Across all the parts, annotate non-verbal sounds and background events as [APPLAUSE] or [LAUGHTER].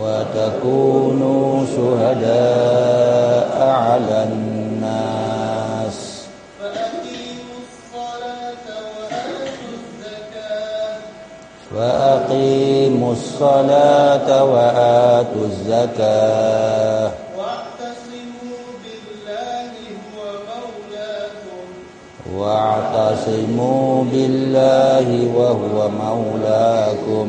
وتكونوا شهداء على الناس. فأقيموا الصلاة وآتوا الزكاة. فأقيموا الصلاة وآتوا الزكاة واعتصموا بالله هو مولاكم واعتصموا بالله وهو مولاكم.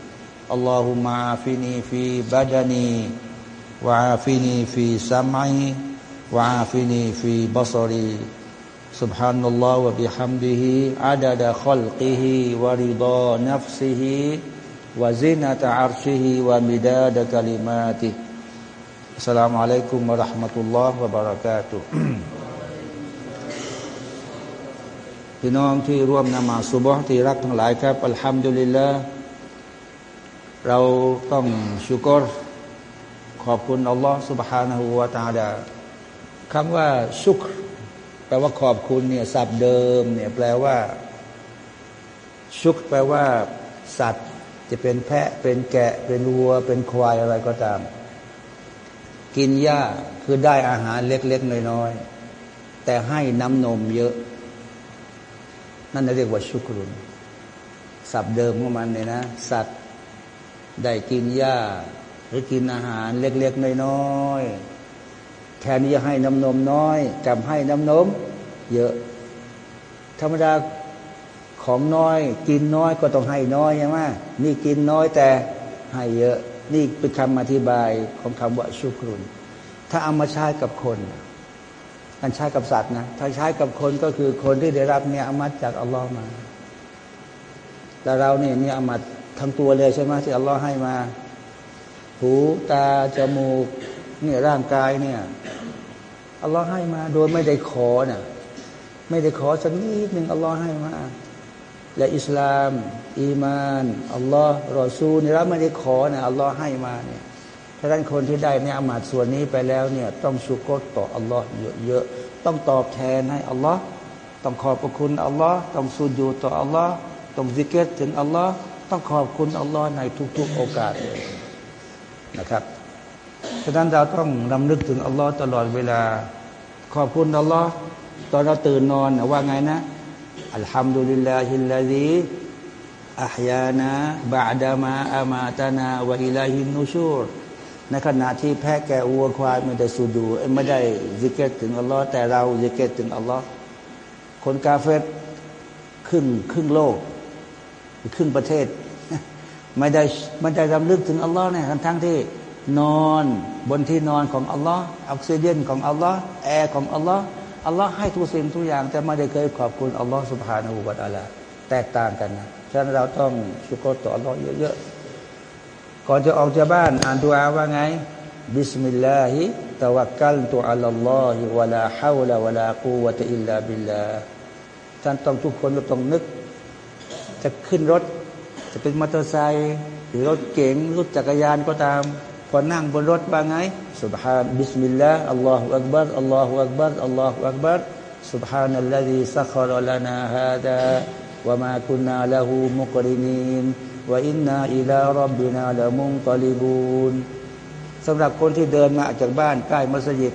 اللهم عافني في بدني وعافني في سمعي وعافني في بصري سبحان الله وبحمده عدد خلقه ورضا نفسه وزنة عرشه ومداد كلماته السلام عليكم ورحمة الله وبركاته [CLEARS THROAT] พี่น้องที่ร่วมนมาสุบฮ์ที่รักทั้งหลายครับอัลฮัมดุลิลละ เราต้องชุกร ขอบคุณอัลลอฮ์ سبحانه และ تعالى คำว่าชุกรแปลว่าขอบคุณเนี่ยศัพท์เดิมเนี่ยแปลว่า ชุกรแปลว่า สัตว์ จะเป็นแพะเป็นแกะ เป็นวัว เป็นควายอะไรก็ตาม กินหญ้าคือได้อาหารเล็กๆน้อยๆแต่ให้น้ำนมเยอะนั่นเรียกว่าชุกรุนสับเดิมของมันเนี่ยนะ สัตว์ ได้กินหญ้า หรือกินอาหารเล็กๆน้อยๆแทนที่จะให้น้ำนมน้อยกลับให้น้ำนม เยอะ ธรรมดาของน้อย กินน้อยก็ต้องให้น้อยใช่ไหมนี่กินน้อยแต่ให้เยอะ นี่เป็นคำอธิบายของคำว่าชุกรุน ถ้าเอามาใช้กับคนท่านใช้กับสัตว์นะถ้าใช้กับคนก็คือคนที่ได้รับเนี่ยอามัดจากอัลลอฮ์มาแต่เราเนี่ยเนี่ยอามัด ทั้งตัวเลยใช่ไหมที่อัลลอฮ์ให้มา หูตาจมูกเนี่ยร่างกายเนี่ยอัลลอฮ์ให้มา โดยไม่ได้ขอเนะ่ยไม่ได้ขอสักนิดหนึ่งอัลลอฮ์ให้มา และอิสลาม อีมานอัลลอฮ์รอซูลนี่เราไม่ได้ขอนะอัลลอฮ์ให้มาเนี่ยถ้าท่านคนที่ได้เนี่ยอามาตส่วนนี้ไปแล้วเนี่ยต้องชุกรต่ออัลลอฮ์เยอะๆต้องตอบแทนให้อัลลอฮ์ต้องขอบพระคุณอัลลอฮ์ต้องสุญูต่ออัลลอฮ์ต้องซิกเกตถึงอัลลอฮ์ ต้องขอบคุณอัลลอฮ์ในทุก ๆ โอกาสเลยนะครับฉะนั้นเราต้องรำลึกถึงอัลลอฮ์ตลอดเวลา ขอบคุณอัลลอฮ์ตอนเราตื่นนอนว่าไงนะالحمد لله الذي أحيانا بعد ما أماتنا وإليه النشورในขณะที่แพะแกะวัวควายไม่ได้สูดูไม่ได้ซิกเกรถึงอัลลอฮ์แต่เราซิกเกรถึงอัลลอฮ์คนกาเฟรครึ่งครึ่งโลก ครึ่งประเทศ ไม่ได้ไม่ได้รำลึกถึงอัลลอฮ์เนี่ยทั้งทั้งที่นอนบนที่นอนของอัลลอฮ์ออกซิเจนของอัลลอฮ์แอร์ของอัลลอฮ์อัลลอฮ์ให้ทุกสิ่งทุกอย่างแต่ไม่ได้เคยขอบคุณอัลลอฮ์سبحانه وتعالىแตกต่างกันนะฉะนั้นเราต้องชุโกรต่ออัลลอฮ์เยอะๆก่อนจะออกจากบ้านอ่านดูอาว่าไงبسم الله توكلت على الله ولا حول ولا قوة إلا باللهท่านต้องทุกคนต้องนึก จะขึ้นรถ จะเป็นมอเตอร์ไซค์หรือรถเก๋งรถจักรยานก็ตาม พอนั่งบนรถว่าไงสุบฮานบิสมิลลาห์อัลลอฮฺอักบัรอัลลอฮฺอักบัรอัลลอฮฺอักบัร سبحان الذي سخر لنا هذا وما كنا له مقرنين وإنا إلى ربنا لمنقلبون สำหรับคนที่เดินมาจากบ้านใกล้มัสยิด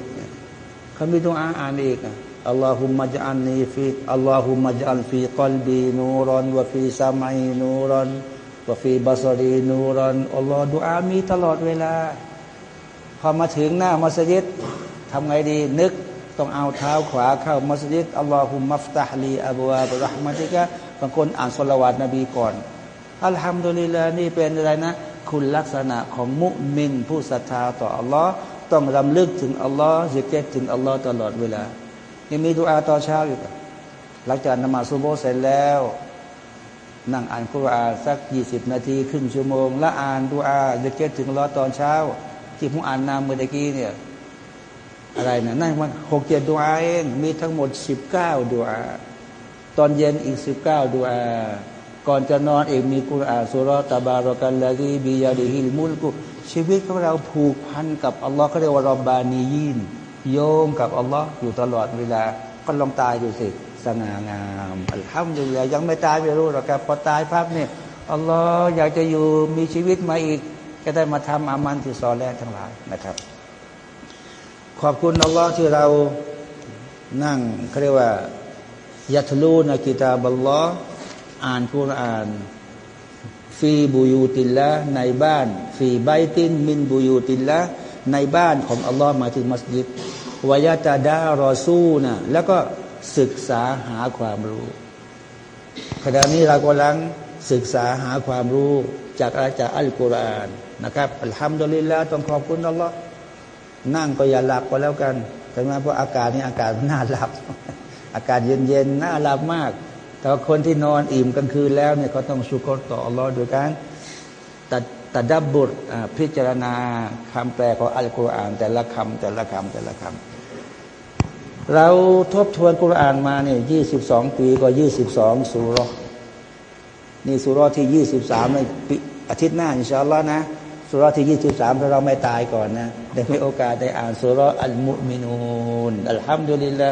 เขามีตัวอ่านอ่านอีกอั ลลอฮุมะจัลนีฟีอัลลอฮุมะจัลฟีกลบีนูรอนวะฟีซามัยนูรอนวะฟีบัสรีนูรอนอัลลอฮ์ดูอามีตลอดเวลา พอมาถึงหน้ามัสยิดทำไงดีนึกต้องเอาเท้าขวาเข้ามัสยิดอัลลอฮุมัฟตาฮลีอับวาบรหมติกะบางคนอ่านสุลวาตนบีก่อน อัลฮัมดุลิลลานี่เป็นอะไรนะ คุณลักษณะของมุมินผู้ศรัทธาต่ออัลลอฮ์ต้องรำลึกถึงอัลลอฮ์สิเกตถึงอัลลอฮ์ตลอดเวลา ยังมีดุอาตอนเช้าอยู่หลังจากนมาซุโบเสร็จแล้ว นั่งอ่านคุรานสักยี่สิบนาทีครึ่งชั่วโมง และอ่านดุอาสิเกตถึงอัลอตอนเช้า ที่ผมอ่านนามเมื่อกี้เนี่ย อะไรนะนั่นมันหกเจ็ดดวงเองมีทั้งหมดสิบเก้าดวงตอนเย็นอีกสิบเก้าดวงก่อนจะนอนเองมีกุรอานสุรตาบารกันละกีบียาดีฮิลมุลกุชีวิตของเราผูกพันกับอัลลอฮ์เขาเรียกว่ารบบานียิน โยมกับอัลลอฮ์อยู่ตลอดเวลาก็ลองตายดูสิสง่างามอัลฮัมดุลิลลายังไม่ตายไม่รู้หรอกครับพอตายภาพเนี่ยอัลลอฮ์อยากจะอยู่มีชีวิตมาอีกก็ได้มาทำอามันที่ซอแลทั้งหลายนะครับ ขอบคุณอัลลอฮ์ที่เรานั่งเขาเรียกว่ายัตลูนกิตาบัลลอฮ์อ่านคุรานฟีบูยูตินละในบ้าน ฟีไบตินมินบูยูตินละในบ้านของอัลลอฮ์มาถึงมัสยิด วายาตาดารอซูนะแล้วก็ศึกษาหาความรู้ขณะนี้เรากำลังศึกษาหาความรู้จากอาจารย์อัลกุรอานนะครับอัลฮัมดุลิลลาต้องขอบคุณอัลลอฮ์นั่งก็อย่าหลับก็แล้วกันแต่มาเพราะอากาศนี่อากาศน่าหลับ อากาศเย็นๆน่าหลับมาก แต่คนที่นอนอิ่มกลางคืนแล้วเนี่ยเขาต้องชุกรต่ออัลลอฮ์โดยการตัดตัดดับบุตรพิจารณาคำแปลของอัลกุรอาน แต่ละคำแต่ละคำแต่ละคำ เราทบทวนกุรอานมาเนี่ยยี่สิบสองปีก็ยี่สิบสองสุรนี่สุรที่ยี่สิบสามในอาทิตย์หน้าอินชาอัลลอฮ์นะสุรที่ยี่สิบสามถ้าเราไม่ตายก่อนนะได้มีโอกาสได้อ่านสุรอัลมุมินูนอัลฮัมดุลิลละ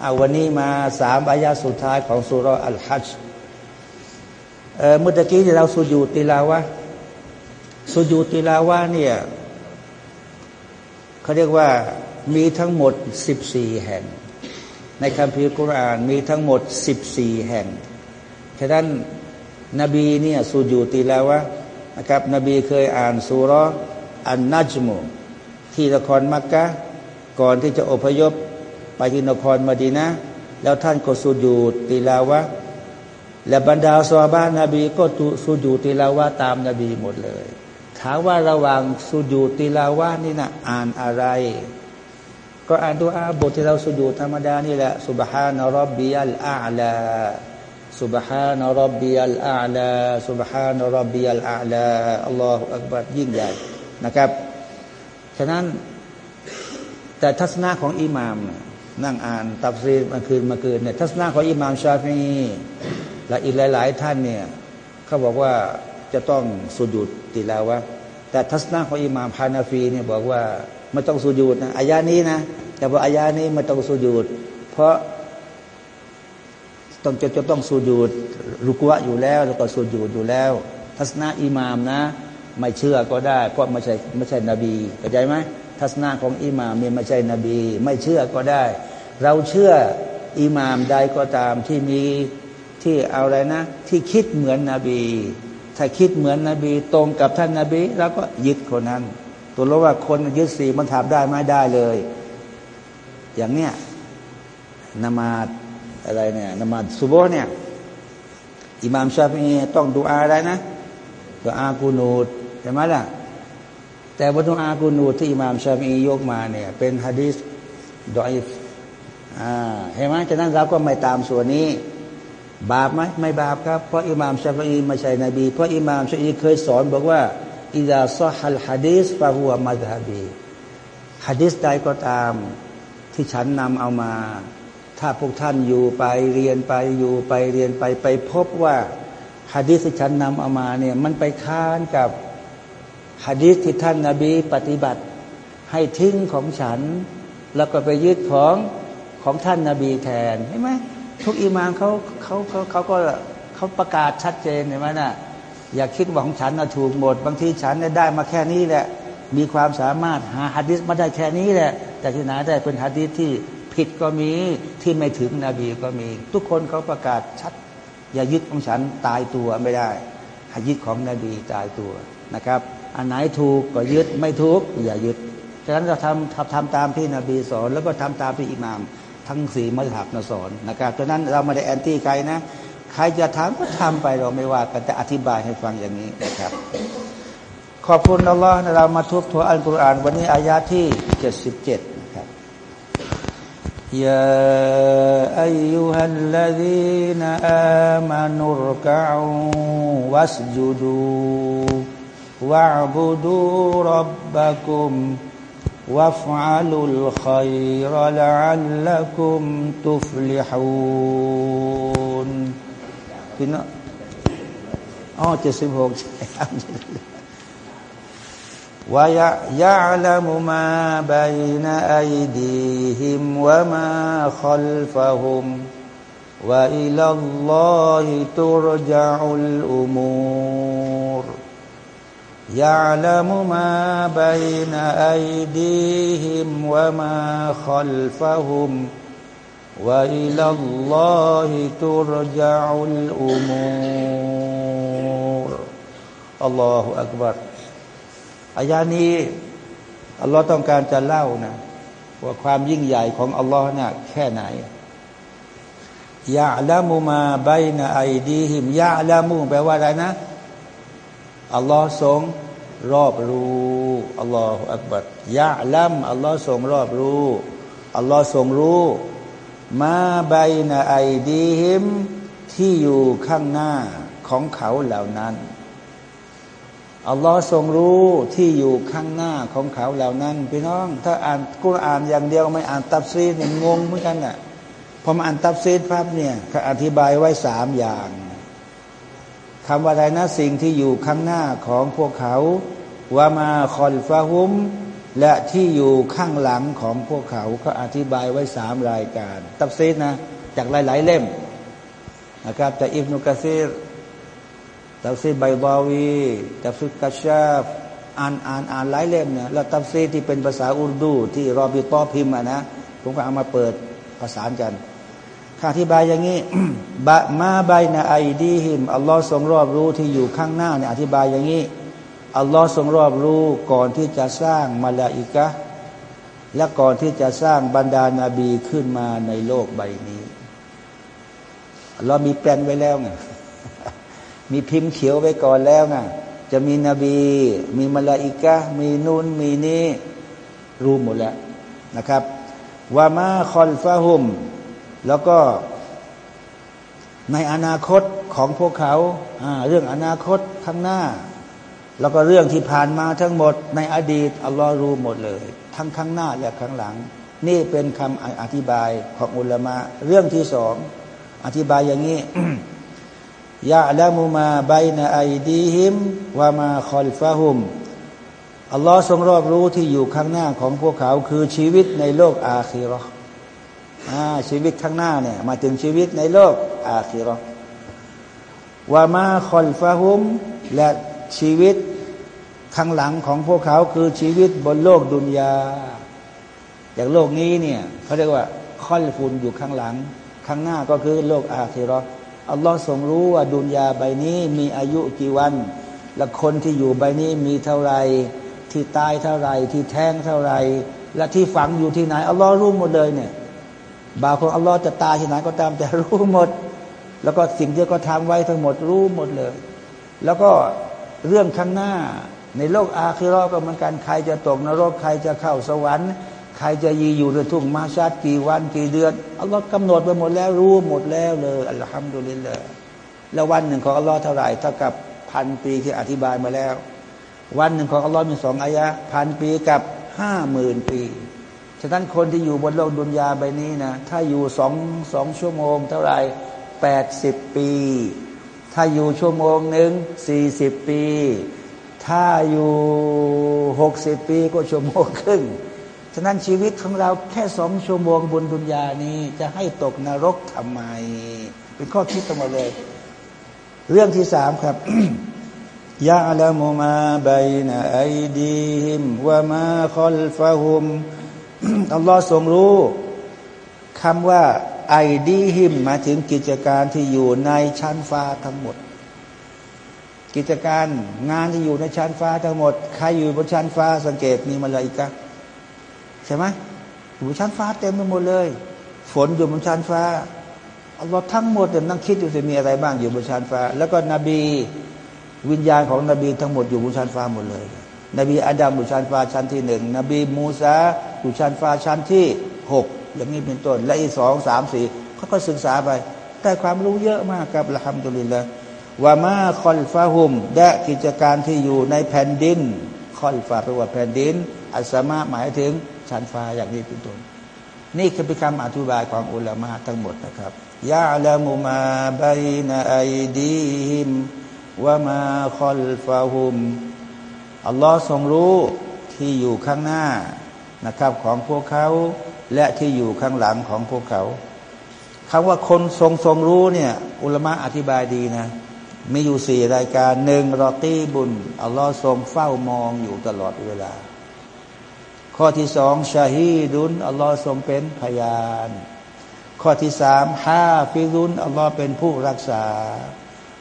เอาวันนี้มาสามอายาสุดท้ายของสุรอัลฮัจเมื่อกี้ที่เราสุญูติลาวะสุญูติลาวะเนี่ยเขาเรียกว่า มีทั้งหมดสิบสี่แห่ง ในคัมภีร์กุรอานมีทั้งหมดสิบสี่แห่ง ฉะนั้นนบีเนี่ยสุญูติลาวะนะครับ นบีเคยอ่านสุรอันนัจมุที่นครมักกะก่อนที่จะอพยพไปที่นครมาดีนะ แล้วท่านก็สุญูติลาวะและบรรดาสวาบานนบีก็สุญูติลาวะตามนบีหมดเลย ถามว่าระหว่างสุญูติลาวะนี่นะอ่านอะไร ก็อ่านตัวอาบทที่เราสุญูธรรมดานี่แหละสุบฮานรับบิยัลอาลาสุบฮานรับบิยัลอาลาสุบฮานรับบิยัลอาลาอัลลอฮฺอักบัรยิ่งใหญ่นะครับ ฉะนั้นแต่ทัศนะของอิหมาม นั่งอ่านตับซีมาคืนมาคืนเนี่ยทัศนะของอิหมามชาฟีและอีกหลาย ๆ ท่านเนี่ยเขาบอกว่าจะต้องสุญูติลาวะ แต่ทัศนะของอิหม่ามพานาฟีเนี่ยบอกว่าไม่ต้องสุญูดนะอายานี้นะแต่ว่าอายานี้ไม่ต้องสุญูดเพราะต้องจะจะต้องสูญูดรุกวะอยู่แล้ว แล้วก็สูญูดอยู่แล้ว ทัศนะอิหมามนะ ไม่เชื่อก็ได้เพราะไม่ใช่ไม่ใช่นบีเข้าใจไหมทัศนะของอิหมามไม่ใช่นบี ไม่เชื่อก็ได้ เราเชื่ออิหมามใดก็ตามที่มีที่เอาอะไรนะ ที่คิดเหมือนนบี ถ้าคิดเหมือนนบี ตรงกับท่านนาบีเราก็ยึดคนนั้น ตัวรู้ว่าคนยึดสีมันถามได้ไม่ได้เลย อย่างเนี้ยนมาอะไรเนี่ยนมาสุโบเนี่ยอิหม่ามชาฟีต้องดูอาอะไรนะดูอากูนูดใช่ไหมล่ะแต่บทดูอากูนูดที่อิหม่ามชาฟียกมาเนี่ย เป็นฮะดีษดอยฟอ่าเห็นไหมฉะนั้นเราก็ไม่ตามส่วนนี้ บาปไหมไม่บาปครับ เพราะอิหม่ามชาฟีไม่ใช่นบี เพราะอิหม่ามชาฟีเคยสอนบอกว่าอิดาซอฮัลฮะดีษฟะฮัวมัดฮบีฮะดีษใดก็ตามที่ฉันนำเอามา ถ้าพวกท่านอยู่ไปเรียนไปอยู่ไปเรียนไปไปพบว่าฮะดีษที่ฉันนำเอามาเนี่ยมันไปค้านกับฮะดีษที่ท่านนาบีปฏิบัติ ให้ทิ้งของฉัน แล้วก็ไปยึดของของท่านนาบีแทนเห็นไหม ทุกอิมามเขาเขาเขาเขาก็เขาประกาศชัดเจนเห็นไหมนะ่ะอย่าคิดว่าของฉันนะถูกหมด บางทีฉันได้มาแค่นี้แหละ มีความสามารถหาฮะดิษมาได้แค่นี้แหละ แต่ที่ไหนได้เป็นฮะดิษที่ผิดก็มีที่ไม่ถึงนบีก็มี ทุกคนเขาประกาศชัด อย่ายึดของฉันตายตัวไม่ได้หยึดของนบีตายตัวนะครับ อันไหนถูกก็ยึดไม่ถูกอย่ายึดฉะนั้นเราทำทำทำตามที่นบีสอน แล้วก็ทำตามที่อิหม่าม ทั้งสี่มัธยนสอนนะครับดังนั้นเราไม่ได้แอนตี้ใครนะใครจะถามก็ทำไปเราไม่ว่ากันแต่อธิบายให้ฟังอย่างนี้นะครับ ขอบคุณอัลลอฮ์เรามาทบทวนอัลกุรอานวันนี้อายาที่77นะครับยาอายุฮัลลดีนอามานุรกาวัสจุดูวะบุดูรับบักุม وافعلوا الخير لعلكم تفلحون พี่น้องอ๋อเจ็ดสิบหก ويعلم ما بين أيديهم وما خلفهم وإلى الله ترجع الأمور يعلم ما بين أيديهم وما خلفهم وإلى الله ترجع الأمور الله أكبر อายานี้อัลลอฮ์ต้องการจะเล่านะว่าความยิ่งใหญ่ของอัลลอฮ์เนี่ยแค่ไหนยะละมุมาใบนาไอดีหิมยะละมุแปลว่าอะไรนะอัลลอฮ์ทรง รอบรู้อัลลอฮฺอักบัดยะลัมอัลลอฮ์ทรงรอบรู้อัลลอฮ์ทรงรู้ มาใบนาไอดีหิม ที่อยู่ข้างหน้าของเขาเหล่านั้นอัลลอฮ์ทรงรู้ที่อยู่ข้างหน้าของเขาเหล่านั้นพี่น้อง ถ้าอ่านกุรอานอย่างเดียวไม่อ่านตับซีดเนี่ยงงเหมือนกันอะพอมาอ่านตับซีดภาพเนี่ยเขาอธิบายไว้สามอย่างคำว่าอะไรนะสิ่งที่อยู่ข้างหน้าของพวกเขา ว่ามาคอลฟาฮุม และที่อยู่ข้างหลังของพวกเขาเขาอธิบายไว้สามรายการ ตับซีดนะ จากหลาย ๆ เล่มนะครับจากอิบนุกะซีรตัฟซีใบบาวีตัฟซีกัชชาฟอ่านอ่านอ่านหลายเล่มเนี่ยแล้วตัฟซีที่เป็นภาษาอุรดู ที่รอบิตอพิมพ์นะผมก็เอามาเปิดภาษานกันข้าอธิบายอย่างนี้บะมาใบนาไอดีหิมอัลลอฮ์ทรงรอบรู้ที่อยู่ข้างหน้าเนี่ยอธิบายอย่างนี้ อัลลอฮ์ทรงรอบรู้ก่อนที่จะสร้างมาลาอิกะและก่อนที่จะสร้างบรรดานาบีขึ้นมาในโลกใบนี้เรามีแปลนไว้แล้วไงมีพิมพ์เขียวไว้ก่อนแล้วนะจะมีนบี มีมลาอิกะมีนูนมีนี้รู้หมดแล้วนะครับวามาคอนฟาหุม แล้วก็ในอนาคตของพวกเขา เรื่องอนาคตข้างหน้า แล้วก็เรื่องที่ผ่านมาทั้งหมดในอดีตอัลลอฮ์รู้หมดเลย ทั้งข้างหน้าและข้างหลัง นี่เป็นคำอธิบายของอุลามะเรื่องที่สองอธิบายอย่างนี้ยะละมุมาใบนาไอดีหิมวามาคอลฟาหุมอัลลอฮ์ทรงรอบรู้ที่อยู่ข้างหน้าของพวกเขาคือชีวิตในโลกอาคีรอชีวิตข้างหน้าเนี่ยมาถึงชีวิตในโลกอาคีรอวามาคอลฟาหุมและ ชีวิตข้างหลังของพวกเขาคือชีวิตบนโลกดุนยาอย่างโลกนี้เนี่ยเขาเรียกว่าคอลฟุนอยู่ข้างหลัง ข้างหน้าก็คือโลกอาคีรออัลลอฮ์ทรงรู้ว่าดุนยาใบนี้มีอายุกี่วัน และคนที่อยู่ใบนี้มีเท่าไร ที่ตายเท่าไร ที่แท้งเท่าไร และที่ฝังอยู่ที่ไหนอัลลอฮ์รู้หมดเลยเนี่ยบางคนอัลลอฮ์จะตายที่ไหนก็ตามแต่รู้หมด แล้วก็สิ่งที่เขาทำไว้ทั้งหมดรู้หมดเลย แล้วก็ เรื่องข้างหน้า ในโลกอาคิรอก็เหมือนกันใครจะตกนรกใครจะเข้าสวรรค์ ใครจะยีอยู่ในทุ่งมาชาติกี่วันกี่เดือนอัลลอฮ์กำหนดไปหมดแล้วรู้หมดแล้วเลยอัลฮัมดุลิลละแล้ววันหนึ่งของอัลลอฮ์เท่าไหร่เท่ากับพันปีที่อธิบายมาแล้ว วันหนึ่งของอัลลอฮ์มีสองอายะพันปีกับห้าหมื่นปีฉะนั้นคนที่อยู่บนโลกดุนยาใบนี้นะถ้าอยู่สองสองชั่วโมงเท่าไหร่แปดสิบปี ถ้าอยู่ชั่วโมงหนึ่งสี่สิบปี ถ้าอยู่หกสิบปีก็ชั่วโมงครึ่ง ฉะนั้นชีวิตของเราแค่สองชั่วโมงบนดุนยานี้ จะให้ตกนรกทำไม เป็นข้อคิดตั้งมดเลย เรื่องที่สามครับยะละมุมาบายนะไอดีฮิมวะมาคอลฟะฮุมอัลลอฮ์ทรงรู้คำว่า ไอดีฮิมมาถึงกิจการที่อยู่ในชั้นฟ้าทั้งหมด กิจการงานที่อยู่ในชั้นฟ้าทั้งหมด ใครอยู่บนชั้นฟ้าสังเกตมีมาลายกะใช่ไหมอยู่ชั้นฟ้าเต็มไปหมดเลย ฝนอยู่บนชั้นฟ้าอัลลอฮ์ทั้งหมดเดี๋ยวนั่งคิดดูจะมีอะไรบ้างอยู่บนชั้นฟ้า แล้วก็นบีวิญญาณของนบีทั้งหมดอยู่บนชั้นฟ้าหมดเลย นบีอาดัมอยู่ชั้นฟ้าชั้นที่หนึ่งนบีมูซาอยู่ชั้นฟ้าชั้นที่หก อย่างนี้เป็นต้น และอีกสองสามสี่เขาก็ศึกษาไป ได้ความรู้เยอะมากครับละฮัมดุลิลละว่ามาคอลฟาหุมและกิจการที่อยู่ในแผ่นดินคอลฟาแปลว่าแผ่นดิน อัสมาหมายถึงชั้นฟ้าอย่างนี้เป็นต้นนี่คือเป็นคำอธิบายของอุลามะทั้งหมดนะครับยาละมุมาบายนาไอดีฮิมว่ามาคอลฟาหุมอัลลอฮ์ทรงรู้ที่อยู่ข้างหน้านะครับของพวกเขา และที่อยู่ข้างหลังของพวกเขาคำว่าคนทรงทรงรู้เนี่ย อุลมะอธิบายดีนะ มีอยู่สี่รายการหนึ่งรอตีบุญอัลลอฮ์ทรงเฝ้ามองอยู่ตลอดเวลา ข้อที่สองชาฮีดุนอัลลอฮ์ทรงเป็นพยาน ข้อที่สามฮาฟิรุนอัลลอฮ์เป็นผู้รักษา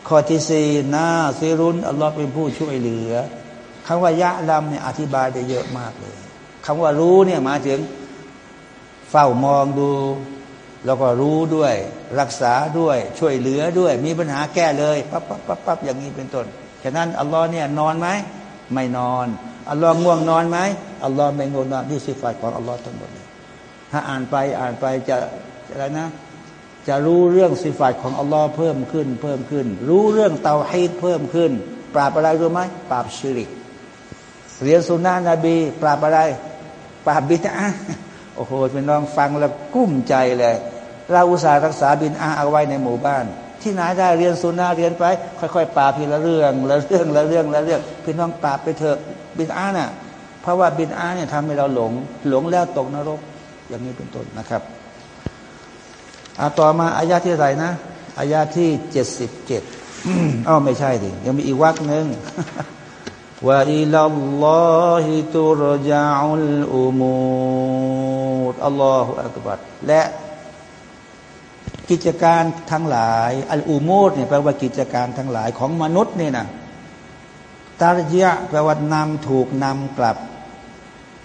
ข้อที่สี่นาซิรุนอัลลอฮ์เป็นผู้ช่วยเหลือคำว่ายะลำเนี่ยอธิบายได้เยอะมากเลยคำว่ารู้เนี่ยหมายถึง เฝ้ามองดู แล้วก็รู้ด้วย รักษาด้วยช่วยเหลือด้วย มีปัญหาแก้เลยปั๊บปั๊บปั๊บปั๊บอย่างนี้เป็นต้นฉะนั้นอัลลอฮ์เนี่ยนอนไหมไม่นอนอัลลอฮ์ง่วงนอนไหมอัลลอฮ์ไม่ง่วงนอนนี่สิฟัตของอัลลอฮ์ทั้งหมดเลยถ้าอ่านไปอ่านไปจะอะไรนะ จะรู้เรื่องสิฟัตของอัลลอฮ์เพิ่มขึ้น เพิ่มขึ้น รู้เรื่องเตาฮีดเพิ่มขึ้น ปราบอะไรรู้ไหมปราบชิริกเรียนสุนนะนบี ปราบอะไร ปราบบิดา โอ้โหเป็นน้องฟังแล้วกุ้มใจเลย เราอุตส่าห์รักษาบินอาเอาไว้ในหมู่บ้าน ที่ไหนได้เรียนสุนนะเรียนไป ค่อยๆปราบพีละเรื่องละเรื่องละเรื่องละเรื่อง พี่น้องปราบไปเถอะบินอาเนี่ยเพราะว่าบินอาเนี่ยทำให้เราหลง หลงแล้วตกนรก อย่างนี้เป็นต้นนะครับอาต่อมาอายาที่ไรนะอายาที่เจ็ดสิบเจ็ดอ้าวไม่ใช่ดิยังมีอีกวักหนึ่งว่าอิลลอฮิตุรจาอุลอุมู อัลลอฮฺอักบัดและกิจการทั้งหลาย อัลอุมูดเนี่ยแปลว่ากิจการทั้งหลายของมนุษย์เนี่ยนะตารยะแปลว่านำถูกนำกลับ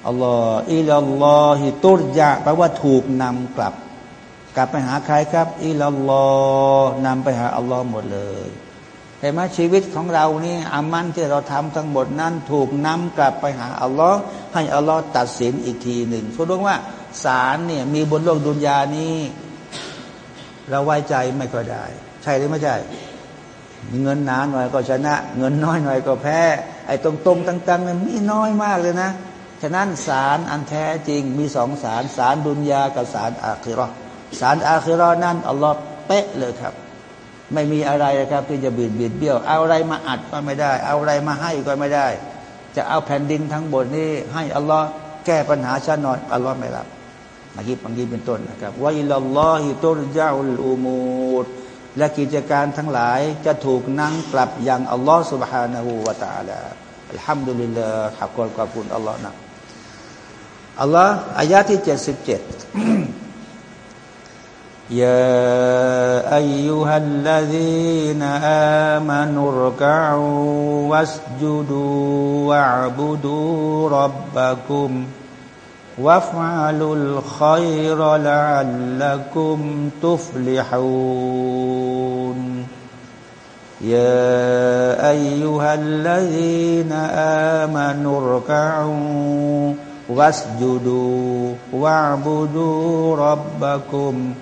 อัลลอฮฺอิลลอฮิตุรยะแปลว่าถูกนำกลับ กลับไปหาใครครับ อิลลอฮ์นำไปหาอัลลอฮ์หมดเลยเห็นไหมชีวิตของเรานี่อามันที่เราทำทั้งหมดนั้น ถูกนำกลับไปหาอัลลอฮ์ให้อัลลอฮ์ตัดสินอีกทีหนึ่งสมมติว่า ศาลเนี่ยมีบนโลกดุนยานี้ เราไว้ใจไม่ค่อยได้ ใช่หรือไม่ใช่ เงินหนาหน่อยก็ชนะ เงินน้อยหน่อยก็แพ้ ไอ้ตรงๆต่างๆเนี่ยมีน้อยมากเลยนะ ฉะนั้นศาลอันแท้จริงมีสองศาลศาลดุนยากับศาลอาคิรอศาลอาคิรอนั่นอัลลอฮ์เป๊ะเลยครับไม่มีอะไรนะครับที่จะบิดบิดเบี้ยว เอาอะไรมาอัดก็ไม่ได้ เอาอะไรมาให้ก็ไม่ได้ จะเอาแผ่นดินทั้งหมดนี้ให้อัลลอฮ์แก้ปัญหาชาตินอนอัลลอฮ์ไม่รับ มาคิดบางทีเป็นต้นนะครับว่าอิลลอฮิตุลเจ้าอุมูดและกิจการทั้งหลายจะถูกนั่งกลับอย่างอัลลอฮ์ سبحانه และ تعالى อัลฮัมดุลิลลาห์ขอบคุณขอบคุณอัลลอฮ์นะอัลลอฮ์อายะที่เจ็ดสิบเจ็ด يا أيها الذين آمنوا اركعوا واسجدوا واعبدوا ربكم وافعلوا الخير لعلكم تفلحون يا أيها الذين آمنوا اركعوا واسجدوا واعبدوا ربكم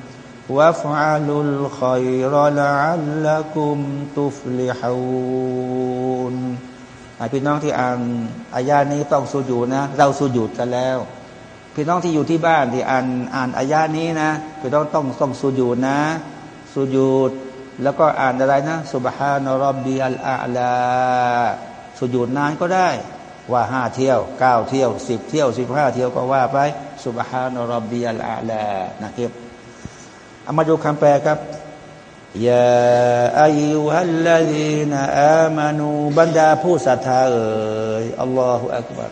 وافعلوا الخير لعلكم تفلحون พี่น้องที่อ่านอายานี้ต้องสุญูนะ เราสุญูดกันแล้ว พี่น้องที่อยู่ที่บ้านที่อ่านอ่านอายานี้นะพี่น้องต้องต้องสุญูดนะสุญูดแล้วก็อ่านอะไรนะสุบฮานรบบีอัลอาลาสุญูดนานก็ได้ว่าห้าเที่ยวเก้าเที่ยวสิบเที่ยวสิบห้าเที่ยวก็ว่าไปสุบฮานอรบบีอัลอาลานะครับเอามาดูคำแปลครับยาอายุฮัลลาดีนอามานูบรรดาผู้ศรัทธาเอ่ยอัลลอฮฺอักบัร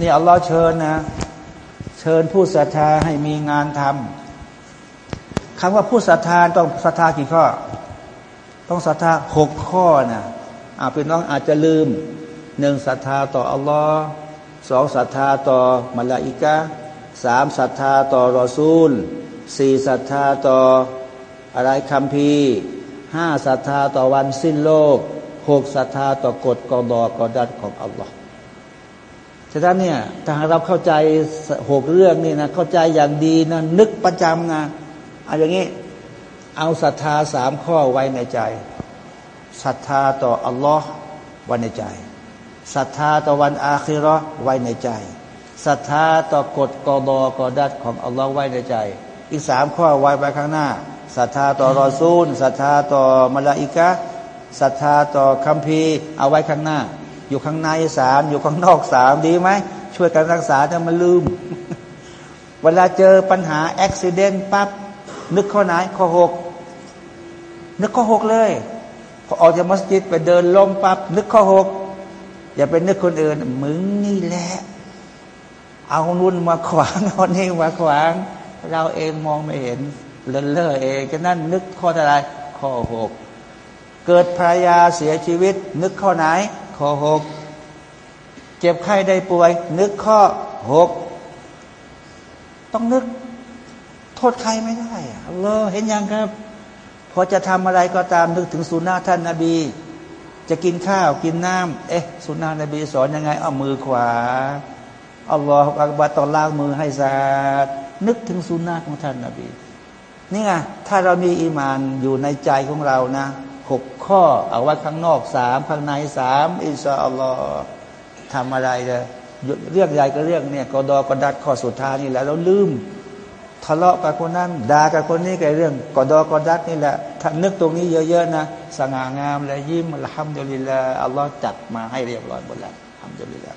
นี่อัลลอฮ์เชิญนะ ชิญผู้ศรัทธาให้มีงานทำคำว่าผู้ศรัทธาต้องศรัทธากี่ข้อ ต้องศรัทธาหกข้อนะอาเป็นน้องอาจจะลืมหนึ่งศรัทธาต่ออัลลอฮ์สองศรัทธาต่อมลาอิกะสามศรัทธาต่อรอซูลสี่ศรัทธาต่ออะไรคำพีห้าศรัทธาต่อวันสิ้นโลกหกศรัทธาต่อกฎกอดอกอดัดของอัลลอฮ์ ฉะนั้นเนี่ยถ้าเราเข้าใจหกเรื่องนี่นะเข้าใจอย่างดีนะนึกประจำนะเอาอย่างนี้เอาศรัทธาสามข้อไว้ในใจศรัทธาต่ออัลลอฮ์ไว้ในใจศรัทธาต่อวันอาคิรอไว้ในใจศรัทธาต่อกฎกอดอกอดัดของอัลลอฮ์ไว้ในใจ อีกสามข้อไว้ไปข้างหน้าศรัทธาต่อรอซูลศรัทธาต่อมลาอิกะศรัทธาต่อคัมภีร์เอาไว้ข้างหน้า อยู่ข้างในสามอยู่ข้างนอกสามดีไหมช่วยกันรักษาถ้ามันลืม เวลาเจอปัญหาอุบิเหตุปั๊บนึกข้อไหนข้อหกนึกข้อหกเลย พอออกจากมัสยิดไปเดินลมปั๊บนึกข้อหกอย่าไปนึกคนอื่นมึงนี่แหละ เอานุ่นมาขวางเอานี่มาขวาง เราเองมองไม่เห็นเลินเล่อเองก็นั่นนึกข้ออะไรข้อหกเกิดภรรยาเสียชีวิต นึกข้อไหน ข้อหกเจ็บไข้ได้ป่วย นึกข้อหกต้องนึก โทษใครไม่ได้อะเลอเห็นยังครับ พอจะทำอะไรก็ตามนึกถึงสุนนะท่านนาบี จะกินข้าวกินน้ำเอ๊ะสุนนะนบีสอนยังไง เอามือขวาอัลลอฮฺอักบารตอนล้างมือให้สะอาดนึกถึงสุนนะของท่านนาบีนี่ไงถ้าเรามีอีมานอยู่ในใจของเรานะ หกข้อ เอาไว้ข้างนอกสามข้างในสามอิสาอัลลอฮ์ทำอะไรเลยเรื่องใหญ่ก็เรื่องเนี่ยกอดอกระดัดข้อสุดท้ายนี่แหละเราลืม ทะเลาะกับคนนั้นด่ากับคนนี้กับเรื่องกอดอกระดัดนี่แหละถ้านึกตรงนี้เยอะๆนะสง่างามและยิ้มอัลฮัมดุลิลลาอัลลอฮ์จัดมาให้เรียบร้อยหมดแล้วอัลฮัมดุลิลลา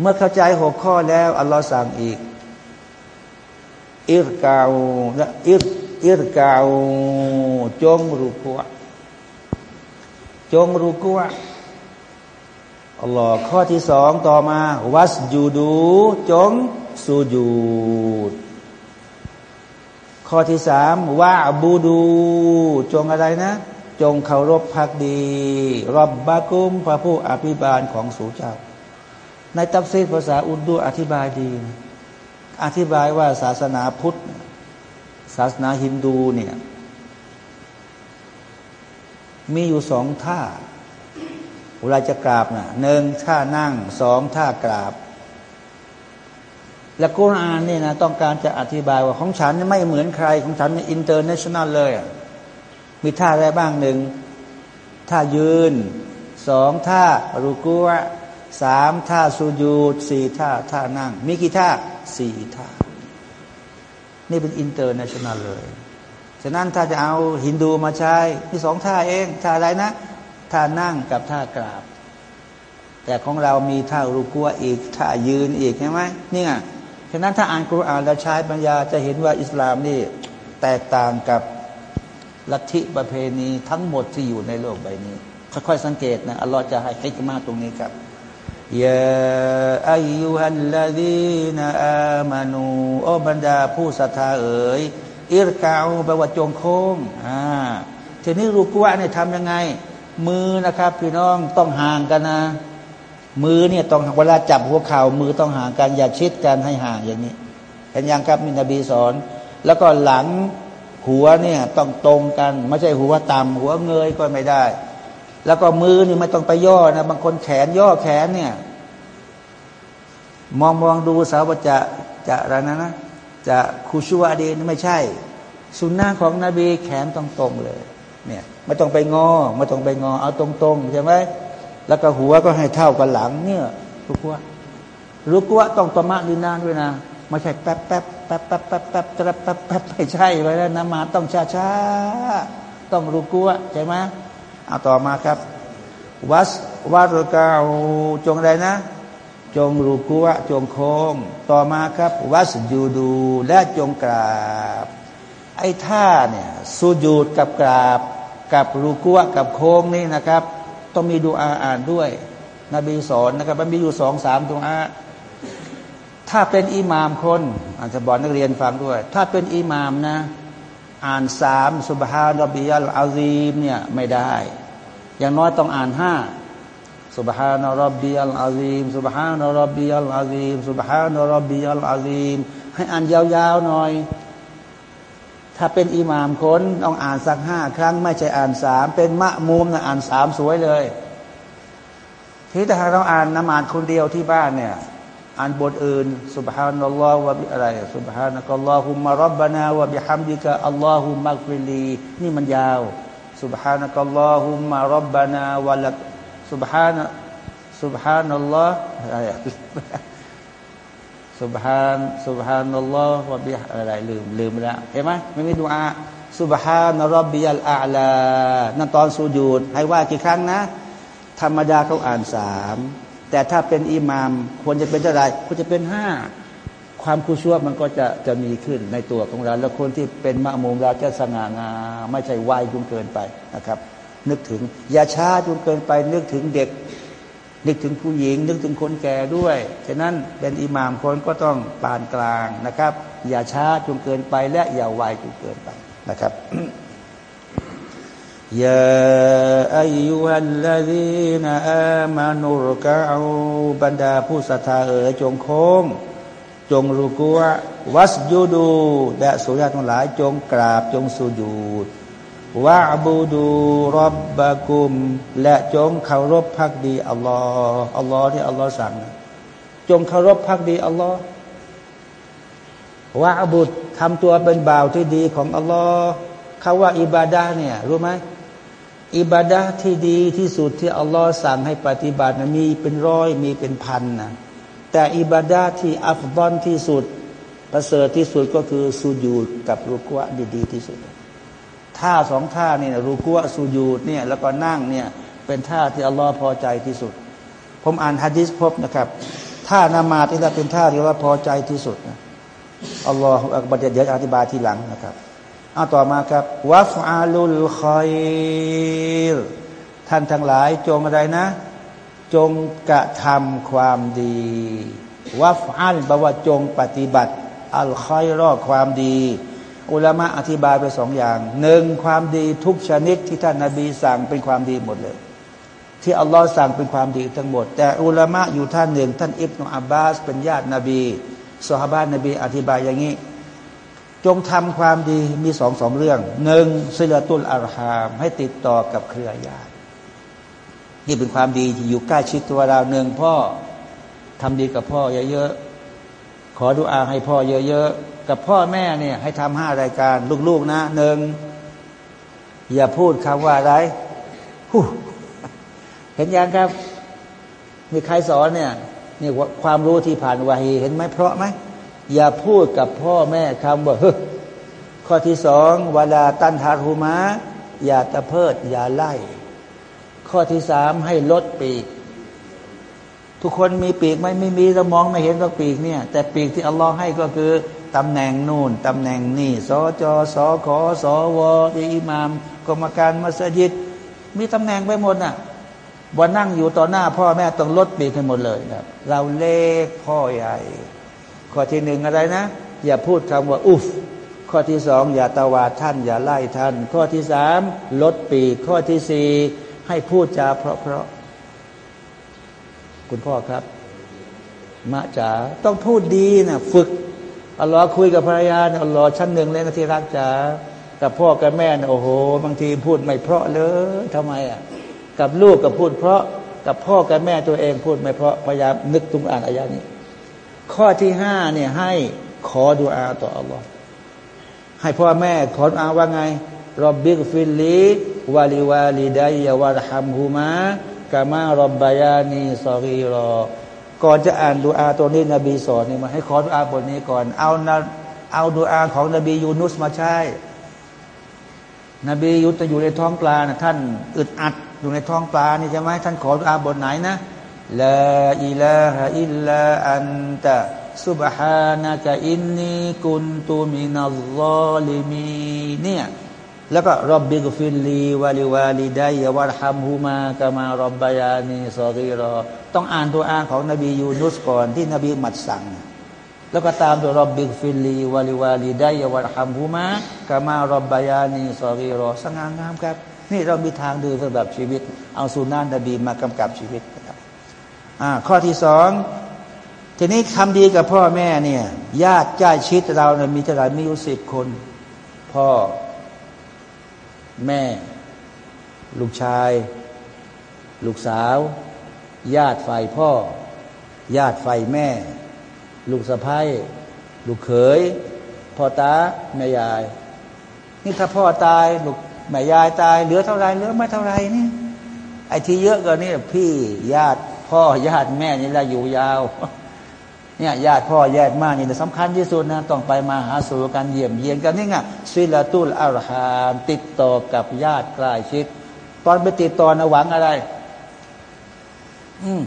เมื่อเข้าใจหกข้อแล้วอัลลอฮ์สั่งอีกอิรกาวอิรอิรกาวจงรุกัว จงรุกัวอัลลอฮ์ข้อที่สองต่อมา วัสยูดู จงสูญูดข้อที่สามว่าบูดู จงอะไรนะ จงเคารพพักดีรอบบากุมพระผู้อภิบาลของสูเจ้า ในตัฟซีภาษาอุดูอธิบายดี อธิบายว่าศาสนาพุทธ ศาสนาฮินดูเนี่ย มีอยู่สองท่า เวลาจะกราบนะ่ะหนึ่งท่านั่งสองท่ากราบ และกุรอานนี่นะต้องการจะอธิบายว่าของฉันไม่เหมือนใครของฉัน international เลยมีท่าอะไรบ้างหนึ่งท่ายืนสองท่ารูกัวะสามท่าสุญูดสี่ท่าท่านั่ง มีกี่ท่าสี่ท่า นี่เป็น international เลย ฉะนั้นถ้าจะเอาฮินดูมาใช้มีสองท่าเองท่าอะไรนะท่านั่งกับท่ากราบ แต่ของเรามีท่ารูกัวอีกท่ายืนอีกใช่ไหมนี่ไงฉะนั้นถ้าอ่านกุรอานแล้วใช้ปัญญาจะเห็นว่าอิสลามนี่แตกต่างกับลัทธิประเพณีทั้งหมดที่อยู่ในโลกใบนี้ ค่อยๆสังเกตนะอัลลอฮ์จะให้ฮิกมาตรงนี้ครับยาอายุฮัลลาดีนอามานูโอบรรดาผู้ศรัทธาเอ๋ย อิรกาแปลว่าจงโค้งอ่าทีนี้รูกัวเนี่ยทำยังไง มือนะครับ พี่น้องต้องห่างกันนะ มือเนี่ยต้องเวลาจับหัวเข่ามือต้องห่างกันอย่าชิดกันให้ห่างอย่างนี้เห็นยังครับมีนบีสอน แล้วก็หลังหัวเนี่ยต้องตรงกัน ไม่ใช่หัวต่ำหัวเงยก็ไม่ได้ แล้วก็มือนี่ไม่ต้องไปย่อนะบางคนแขนย่อแขนเนี่ย มองมองดูสาวจะจะอะไรนะนะ จะคูชัวดีนไม่ใช่ สุนนะของนบีแขนต้องตรงเลยเนี่ยไม่ต้องไปงอไม่ต้องไปงอ เอาตรงๆใช่ไหมแล้วก็หัวก็ให้เท่ากับหลังเนี่ยรู้ว่ารู้ว่าต้องตมะดีนานด้วยนะไม่ใช่แป๊บแป๊บแป๊บแป๊บแป๊บแป๊บแป๊บแป๊บแป๊บไม่ใช่เลยนะมาต้องช้าช้าต้องรู้กัวใช่ไหมเอาต่อมาครับ วัสวัตกาจงอะไรนะ จงรูกุวะจงโค้งต่อมาครับ วัสยูดูและจงกราบ ไอ้ท่าเนี่ยสุญูดกับกราบ กับรูกุวะกับโค้งนี่นะครับ ต้องมีดูอาอ่านด้วย นบีสอนนะครับมันมีอยู่สองสามดูอาถ้าเป็นอิหมามคน อาจจะบอกนักเรียนฟังด้วย ถ้าเป็นอิหมามนะ อ่านสามสุบฮานรบิยัลอาซีมเนี่ยไม่ได้ อย่างน้อยต้องอ่านห้า สุบฮานรบิยัลอาซีมสุบฮานรบิยัลอาซีมสุบฮานรบิยัลอาซีมให้อ่านยาวๆหน่อย ถ้าเป็นอิหมามคนต้องอ่านสักห้าครั้ง ไม่ใช่อ่านสามเป็นมะมุมนะอ่านสามสวยเลย ที่แต่เราอ่านนมาดคนเดียวที่บ้านเนี่ยอ่านบทอื่น سبحان الله วะบิอะไร سبحانك اللهم ربنا วะบิฮัมดิกะอัลลอฮุมักฟิลีนี่มันยาว سبحانك اللهم ربنا วะลัก สุบฮานะสุบฮานัลลอฮ์สุบฮานสุบฮานัลลอฮ์วะบิอะไรลืมลืมแล้วเห็นไหมไม่มีดูอาสุบฮานารบิยัลอาลานั่นตอนสูญูดให้ว่ากี่ครั้งนะ ธรรมดาเขาอ่านสามแต่ถ้าเป็นอิหมาม ควรจะเป็นเท่าไรควรจะเป็นห้าความคุชัวมันก็จะจะมีขึ้นในตัวของเรา แล้วคนที่เป็นมะมุมเราจะสง่างามไม่ใช่วายจนเกินไปนะครับ นึกถึง อย่าช้าจนเกินไป นึกถึงเด็ก นึกถึงผู้หญิง นึกถึงคนแก่ด้วย ฉะนั้นเป็นอิหมามคนก็ต้องปานกลางนะครับ อย่าช้าจนเกินไปและอย่าไวจนเกินไปนะครับยาอายุฮัลลาดีนอามานุรกะอูบรรดาผู้ศรัทธาเอ๋ยจงโค้ง จงรุกัววัสยูดูและสุญาทั้งหลายจงกราบจงสุญูด วะบูดูรับบะกุม และจงเคารพพักดีอัลลอฮ์อัลลอฮ์ที่อัลลอฮ์สั่ง จงเคารพพักดีอัลลอฮ์วะบุตรทำตัวเป็นบ่าวที่ดีของอัลลอฮ์คาว่าอิบาดาเนี่ยรู้ไหมอิบาดาที่ดีที่สุดที่อัลลอฮ์สั่งให้ปฏิบัตินะมีเป็นร้อยมีเป็นพันนะแต่อิบาดาที่อัฟดอนที่สุด ประเสริฐที่สุดก็คือสูญูดกับรุกวะดีดีที่สุด ท่าสองท่านี่นะรุกวสูญูดเนี่ยแล้วก็นั่งเนี่ยเป็นท่าที่อัลลอฮ์พอใจที่สุด ผมอ่านฮะดิษพบนะครับท่านามาที่เป็นท่าที่อัลลอฮ์พอใจที่สุดนะอัลลอฮฺอักบัรเดี๋ยวอธิบายทีหลังนะครับเอาต่อมาครับวัฟอาลุลคอยท่านทั้งหลายจงอะไรนะ จงกระทำความดีวัฟอัลแปลว่าจงปฏิบัติ อัลคอยรอความดี อุลามะอธิบายไปสองอย่างหนึ่งความดีทุกชนิดที่ท่านนาบีสั่งเป็นความดีหมดเลย ที่อัลลอฮ์สั่งเป็นความดีทั้งหมด แต่อุลามะอยู่ท่านหนึ่ง ท่านอิบนาอับบาส เป็นญาตินบีสฮาบานนบีอธิบายอย่างนี้ จงทำความดีมีสองสองเรื่องหนึ่งศิลตุลอารฮามให้ติดต่อกับเครือญาตินี่เป็นความดีที่อยู่ใกล้ชิดตัวเราหนึ่งพ่อทำดีกับพ่อเยอะๆขอดุอาให้พ่อเยอะๆ กับพ่อแม่เนี่ยให้ทำห้ารายการ ลูกๆนะหนึ่งอย่าพูดคำว่าอะไรเห็นยังครับ มีใครสอนเนี่ยนี่ความรู้ที่ผ่านวาฮีเห็นไหมเพราะไหมอย่าพูดกับพ่อแม่คำว่าเฮ้ข้อที่สองเวลาตันหารูมาอย่าตะเพิด อย่าไล่ ข้อที่สามให้ลดปีก ทุกคนมีปีกไหมไม่มีเรามองไม่เห็นว่าปีกเนี่ย แต่ปีกที่อัลลอฮ์ให้ก็คือ ตำแหน่งนู่นตำแหน่งนี่สจสขอสวอิหมามกรรมการมัสยิด มีตำแหน่งไปหมดน่ะวันนั่งอยู่ต่อหน้าพ่อแม่ต้องลดปีกให้หมดเลยครับ เราเล็กพ่อใหญ่ ข้อที่หนึ่งอะไรนะ อย่าพูดคำว่าอุฟข้อที่สองอย่าตวาดท่าน อย่าไล่ท่าน ข้อที่สามลดปีกข้อที่สี่ให้พูดจาเพราะเพราะคุณพ่อครับ มะจ๋าต้องพูดดีนะฝึก อัลลอฮ์คุยกับภรรยาเนี่ยอัลลอฮ์ชั้นหนึ่งเลยนะที่รักจ๋ากับพ่อกับแม่เนี่ยโอ้โห บางทีพูดไม่เพราะเลยทำไมอะกับลูกกับพูดเพราะกับพ่อกับแม่ตัวเองพูดไม่เพราะพยายามนึกถึงอ่านอายานี้ ข้อที่ห้าเนี่ยให้ขอดุอาต่ออัลลอฮ์ให้พ่อแม่ขออาว่าไงรบบิกฟิลลีวาลิวาลิดายาวะฮัมฮูมากามารบบายานีซอรีรอ ก่อนจะอ่านดูอาตัวนี้นบีสอนเนี่ยมาให้ขอดูอาบทนี้ก่อน เอานะเอาดูอาของนบียูนุสมาใช้นบียูนุสอยู่ในท้องปลานะท่านอึดอัดอยู่ในท้องปลานี่ใช่ไหมท่านขอดูอาบทไหนนะ لا إله إلا أنت سبحانك إني كنت من الظالمين เนี่ย แล้วก็رب اغفر لي ولوالدي وارحمهما كما ربياني صغيرا ต้องอ่านตัวอ่านของนบียูนุสก่อนที่นบีมัดสั่ง แล้วก็ตามตัวรบบิกฟิลลีวาลิวาลิดัยวารฮัมฮูมากามารบบายานีซอกีรอสง่างามครับ นี่เรามีทางดูสำหรับชีวิต เอาสุนนนบีมากำกับชีวิตนะครับอ่าข้อที่สองทีนี้ทำดีกับพ่อแม่เนี่ยญาติใกล้ชิดเราเนี่ยมีเท่าไหร่มีอยู่สิบคน พ่อ แม่ ลูกชาย ลูกสาว ญาติฝ่ายพ่อ ญาติฝ่ายแม่ ลูกสะพ้ายลูกเขยพ่อตาแม่ยาย นี่ถ้าพ่อตายลูกแม่ยายตายเหลือเท่าไรเหลือไม่เท่าไรนี่ไอ้ที่เยอะกว่านี่พี่ญาติพ่อญาติแม่นี่แหละอยู่ยาว เนี่ยญาติพ่อญาติมานี่สำคัญที่สุดนะต้องไปมาหาสู่กันเยี่ยมเยียนกันนี่ไงซิลาตุลอารฮามติดต่อกับญาติใกล้ชิด ตอนไปติดต่อนะหวังอะไร อืม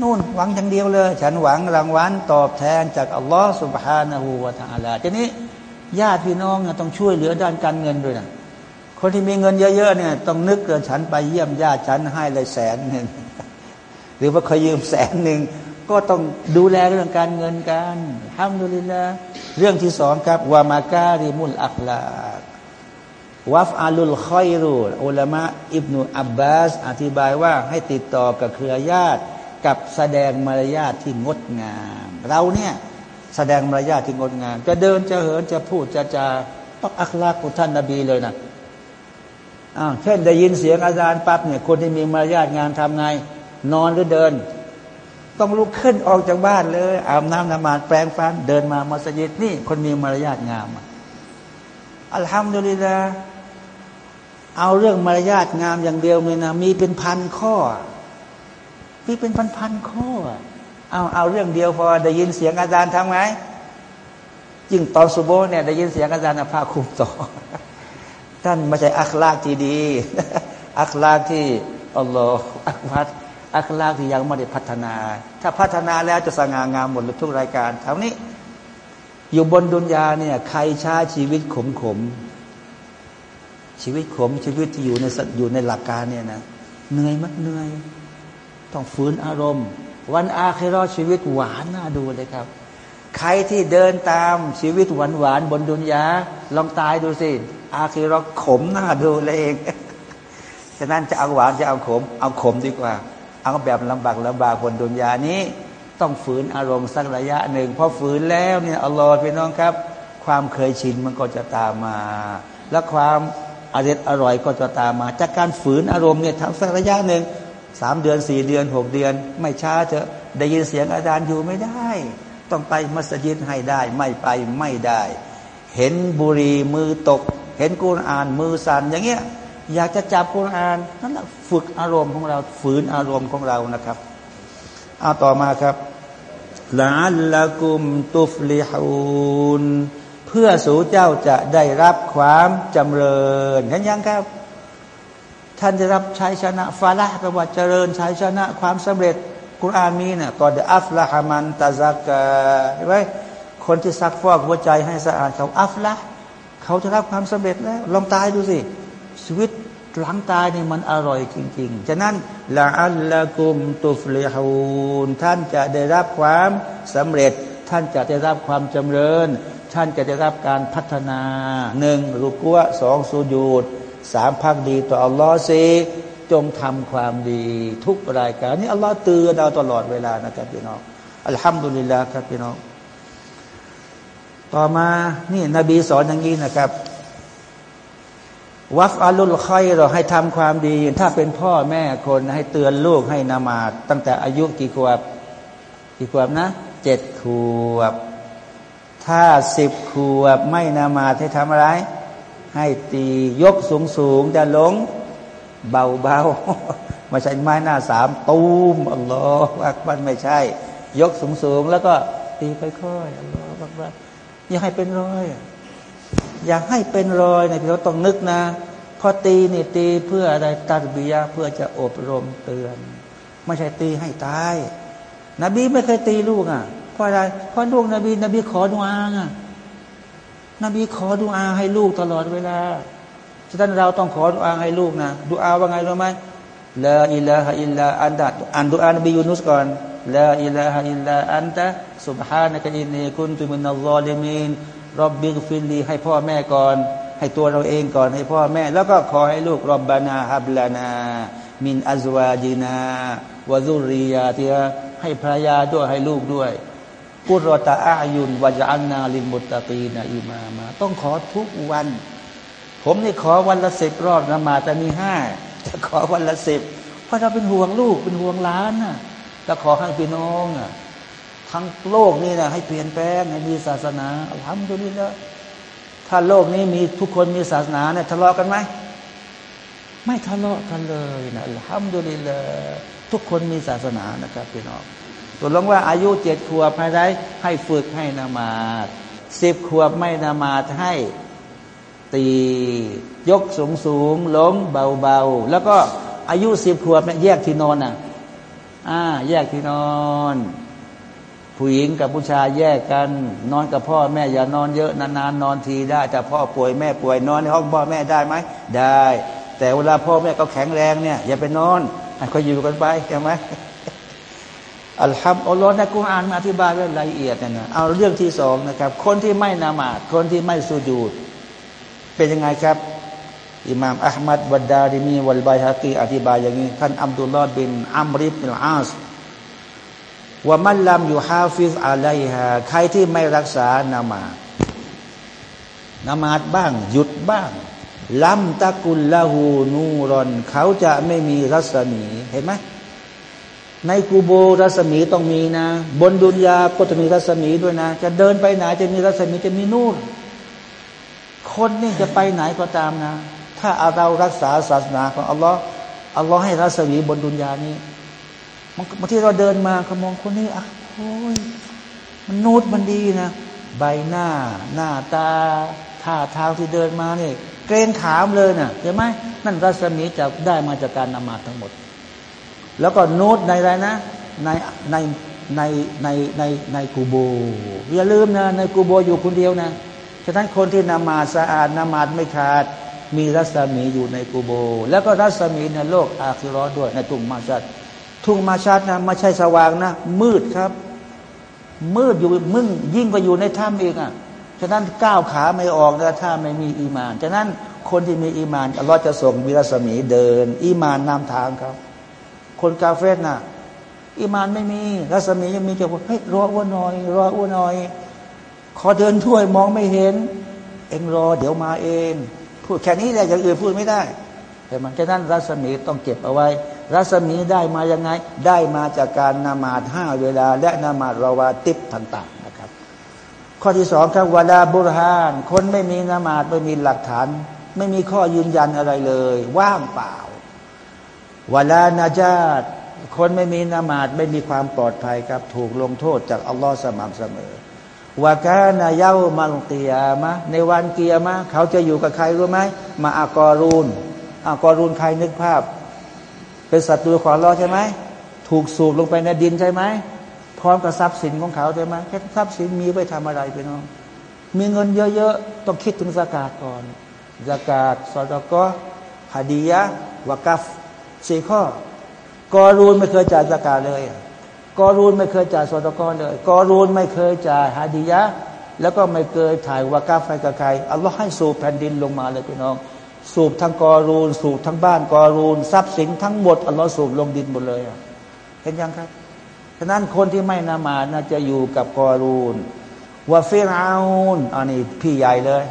นู่นหวังอย่างเดียวเลย ฉันหวังรางวัลตอบแทนจากอัลลอฮฺสุบฮานาหูวาตาลาทีนี้ญาติพี่น้องต้องช่วยเหลือด้านการเงินด้วยนะคนที่มีเงินเยอะๆเนี่ยต้องนึกเกิดฉันไปเยี่ยมญาติฉันให้เลยแสนหนึ่งหรือว่าเคยยืมแสนหนึ่ง ก็ต้องดูแลเรื่องการเงินกันทำดูลิละเรื่องที่สองครับวามาการิมุลอัคลาวัฟอาลุลคอยรูอุลามะอิบนุอับบาส อธิบายว่าให้ติดต่อกับเครือญาติ กับแสดงมารยาทที่งดงาม เราเนี่ยแสดงมารยาทที่งดงาม จะเดินจะเหินจะพูดจะจาต้องอัคลากุท่านนบีเลยนะอ้าเช่นได้ยินเสียงอาจารย์ปั๊บเนี่ยคนที่มีมารยาทงานทำไง นอนหรือเดิน ต้องลุกขึ้นออกจากบ้านเลย อาบน้ำนมาดแปรงฟัน เดินมามัสยิดนี่ คนมีมารยาทงามอัลฮัมดุลิลละเอาเรื่องมารยาทงามอย่างเดียวเลยนะ มีเป็นพันข้อ มีเป็นพันพันข้อ เอาเอาเรื่องเดียวพอได้ยินเสียงอาจารย์ทำไงยิ่งตอนสุโบเนี่ยได้ยินเสียงอาจารย์ผ้าคุมต่อท่านไม่ใช่อัคลากที่ดี อัคลากที่อัลลอฮฺอักบัด อัคลากที่ยังไม่ได้พัฒนา ถ้าพัฒนาแล้วจะสง่างามหมดทุกรายการเท่านี้ อยู่บนดุนยาเนี่ยใครช้าชีวิตขมขมชีวิตขมชีวิตที่อยู่ในอยู่ในหลักการเนี่ยนะเหนื่อยมัดเหนื่อย ต้องฟื้นอารมณ์ วันอาครอชีวิตหวานน่าดูเลยครับ ใครที่เดินตามชีวิตหวานหวานบนดุนยาลองตายดูสิ อาครอขมน่าดูเลยเองฉะนั้นจะเอาหวานจะเอาขม เอาขมดีกว่า เอาแบบลำบากลำบากบนดุนยานี้ ต้องฝืนอารมณ์สักระยะหนึ่งพอฝืนแล้วเนี่ยอัลลอฮฺพี่น้องครับ ความเคยชินมันก็จะตามมา และความอร่อยอร่อยก็จะตามมา จากการฝืนอารมณ์เนี่ยทำสักระยะหนึ่งสามเดือนสี่เดือนหกเดือน ไม่ช้าจะได้ยินเสียงอาจารย์อยู่ไม่ได้ ต้องไปมัสยิดให้ได้ ไม่ไปไม่ได้ เห็นบุรีมือตก เห็นกุรอานมือสั่นอย่างเงี้ย อยากจะจับกุรอานนั่นแหละฝึกอารมณ์ของเรา ฝืนอารมณ์ของเรานะครับเอาต่อมาครับลาละกุมตุฟลิฮูนเพื่อสู่เจ้าจะได้รับความจำเริญเห็นยังครับ ท่านจะรับชัยชนะฟาละแปลว่าเจริญชัยชนะความสำเร็จกุรอานมีนะก่อนเดอัฟละฮามันตาซักเห็นไหมคนที่ซักฟอกหัวใจให้สะอาดเขาอัฟละเขาจะรับความสำเร็จแล้วลองตายดูสิ ชีวิตหลังตายเนี่ยมันอร่อยจริง ๆ ฉะนั้นละอัลละกุมตุฟเลฮูนท่านจะได้รับความสำเร็จ ท่านจะได้รับความจำเริญ ท่านจะได้รับการพัฒนาหนึ่งรุกัวสองสุญูดสามพักดีต่ออัลลอฮ์สีจงทำความดี ทุกรายการนี่อัลลอฮ์เตือนเราตลอดเวลานะครับพี่น้องอัลฮัมดุลิลลาห์ครับพี่น้องต่อมานี่นบีสอนอย่างนี้นะครับ วัฟอาลุลคอยเราให้ทำความดี ถ้าเป็นพ่อแม่คนให้เตือนลูกให้นามาดตั้งแต่อายุกี่ขวบกี่ขวบนะเจ็ดขวบ ถ้าสิบขวบไม่นามาดให้ทำอะไร ให้ตียกสูงสูงจะลงเบาเบาไม่ใช่ไม้หน้าสามตูมอัลลอฮฺอักบันไม่ใช่ ยกสูงสูงแล้วก็ตีค่อยๆอัลลอฮฺอักบันอย่าให้เป็นร้อย อยากให้เป็นรอยนะพี่เราต้องนึกนะ พอตีนี่ตีเพื่ออะไรตัดบียาเพื่อจะอบรมเตือน ไม่ใช่ตีให้ตาย นบีไม่เคยตีลูกอะเพราะอะไรเพราะลูกนบี นบีขอดุอาอะนบีขอดุอาให้ลูกตลอดเวลาฉะนั้นเราต้องขอดุอาให้ลูกนะดุอาว่าไงรู้ไหมลาอิลาฮะอิลลาอันตะอันดุอานบียูนุสก่อนลาอิลาฮะอิลลาอันตะสุบฮานะกะอินนีคุนตุมินัลลอลิมีน รบบิกฟินลีให้พ่อแม่ก่อน ให้ตัวเราเองก่อนให้พ่อแม่ แล้วก็ขอให้ลูก ربنا هب لنا من أزواجنا وذرياتنا ให้ภรรยาด้วยให้ลูกด้วย قرة أعين واجعلنا للمتقين إماما ต้องขอทุกวัน ผมนี่ขอวันละสิบรอบนมาแต่มีห้าจะขอวันละสิบเพราะเราเป็นห่วงลูกเป็นห่วงล้านนะแล้วขอให้พี่น้องอะ ทั้งโลกนี่นะให้เปลี่ยนแปลงให้มีศาสนาทำดูนี่แล้วถ้าโลกนี้มีทุกคนมีศาสนาเนี่ยทะเลาะกันไหมไม่ทะเลาะกันเลยนะทำดูนี่เลยทุกคนมีศาสนานะครับพี่น้องตัวลงว่าอายุเจ็ดขวบให้ได้ให้ฝึกให้นามาสิบขวบไม่นามาให้ตียกสูงสูงล้มเบาเบาแล้วก็อายุสิบขวบเนี่ยแยกที่นอนอะอ่าแยกที่นอน ผู้หญิงกับผู้ชายแยกกัน นอนกับพ่อแม่อย่านอนเยอะนานๆนอนทีได้ แต่พ่อป่วยแม่ป่วยนอนในห้องพ่อแม่ได้ไหมได้ แต่เวลาพ่อแม่ก็แข็งแรงเนี่ย อย่าไปนอนให้เขาอยู่กันไปใช่ไหมอัลฮัมดุลิลลาฮ์ในกุรอานมาอธิบายไว้ละเอียดนะเอาเรื่องที่สองนะครับ คนที่ไม่นามาดคนที่ไม่สุญูดเป็นยังไงครับอิหม่ามอะหมัดวัดดาริมีวัลบัยฮะกีอธิบายอย่างนี้ท่านอับดุลลอฮ์บินอัมริบนิลอาส ومن لم يحافظ อะไรฮะใครที่ไม่รักษานามาดนามาดบ้าง หยุดบ้าง لم تكن له نورรอน เขาจะไม่มีรัศมีเห็นไหมในกูโบรัศมีต้องมีนะ บนดุนยาก็จะมีรัศมีด้วยนะ จะเดินไปไหนจะมีรัศมีจะมีนูรคนนี่จะไปไหนก็ตามนะ ถ้าเรารักษาศาสนาของอัลลอฮ์อัลลอฮ์ให้รัศมีบนดุนยานี้ บางทีเราเดินมาเขามองคนนี้อะโอ้ยมันนูดมันดีนะ ใบหน้า หน้าตาท่าทางที่เดินมาเนี่ยเกรงขามเลยนะ่ะใช่ไหมนั่นรัศมีจะได้มาจากการนมาทั้งหมด แล้วก็นูดในอะไรนะในในในในในในกูโบอย่าลืมนะในกูโบอยู่คนเดียวนะฉะนั้นคนที่นมาสะอาดนมาดไม่ขาด มีรัศมีอยู่ในกูโบ แล้วก็รัศมีในโลกอาคิรอด้วยในทุ่งมาชัด ทุ่งมาชัดนะไม่ใช่สว่างนะ มืดครับ มืดอยู่มึงยิ่งกว่าอยู่ในถ้ำเองอะฉะนั้นก้าวขาไม่ออกนะถ้าไม่มีอีมานฉะนั้นคนที่มีอีมานอัลลอฮ์จะส่งมีรัศมีเดิน อีมานนำทางครับ คนกาเฟสน่ะอีมานไม่มีรัศมียังมีจะบอกเฮ้ยรออ้วนหน่อย รออ้วนหน่อย ขอเดินถ้วยมองไม่เห็น เองรอเดี๋ยวมาเอง พูดแค่นี้แหละอย่างอื่นพูดไม่ได้แต่มันฉะนั้นรัศมีต้องเก็บเอาไว้ รัศมีได้มายังไง ได้มาจากการนามาดห้าเวลา และนามาดราวาติบต่างๆนะครับ ข้อที่สองครับวาดาบุรฮาน คนไม่มีนามาดไม่มีหลักฐาน ไม่มีข้อยืนยันอะไรเลย ว่างเปล่าวลานาจาดคนไม่มีนามาดไม่มีความปลอดภัยครับ ถูกลงโทษจากอัลลอฮ์สม่ำเสมอวากานาเย้ามัลกียามะในวันเกียามะเขาจะอยู่กับใครรู้ไหมมาอากอรูนอากอรูนใครนึกภาพ เป็นศัตรูของอัลลอใช่ไหมถูกสูบลงไปในดินใช่ไหมพร้อมกับทรัพย์สินของเขาใช่ไหมแค่ทรัพย์สินมีไว้ทำอะไรไปน้องมีเงินเยอะๆต้องคิดถึงสกาดก่อนสกาดสอดก็ฮาดียะวากัฟสี่ข้อกอรูนไม่เคยจ่ายสกาดเลยกอรูนไม่เคยจ่ายสอดก็เลยกอรูนไม่เคยจ่ายฮาดียะแล้วก็ไม่เคยถ่ายวากัฟให้กับใครอัลลอฮ์ให้สูบแผ่นดินลงมาเลยพี่น้อง สูบทั้งกอรูน สูบทั้งบ้านกอรูนทรัพย์สินทั้งหมดอัลลอฮ์สูบลงดินหมดเลยเห็นยังครับฉะนั้นคนที่ไม่นามาน่าจะอยู่กับกอรูนว่าฟิราอุนอันนี้พี่ใหญ่เลย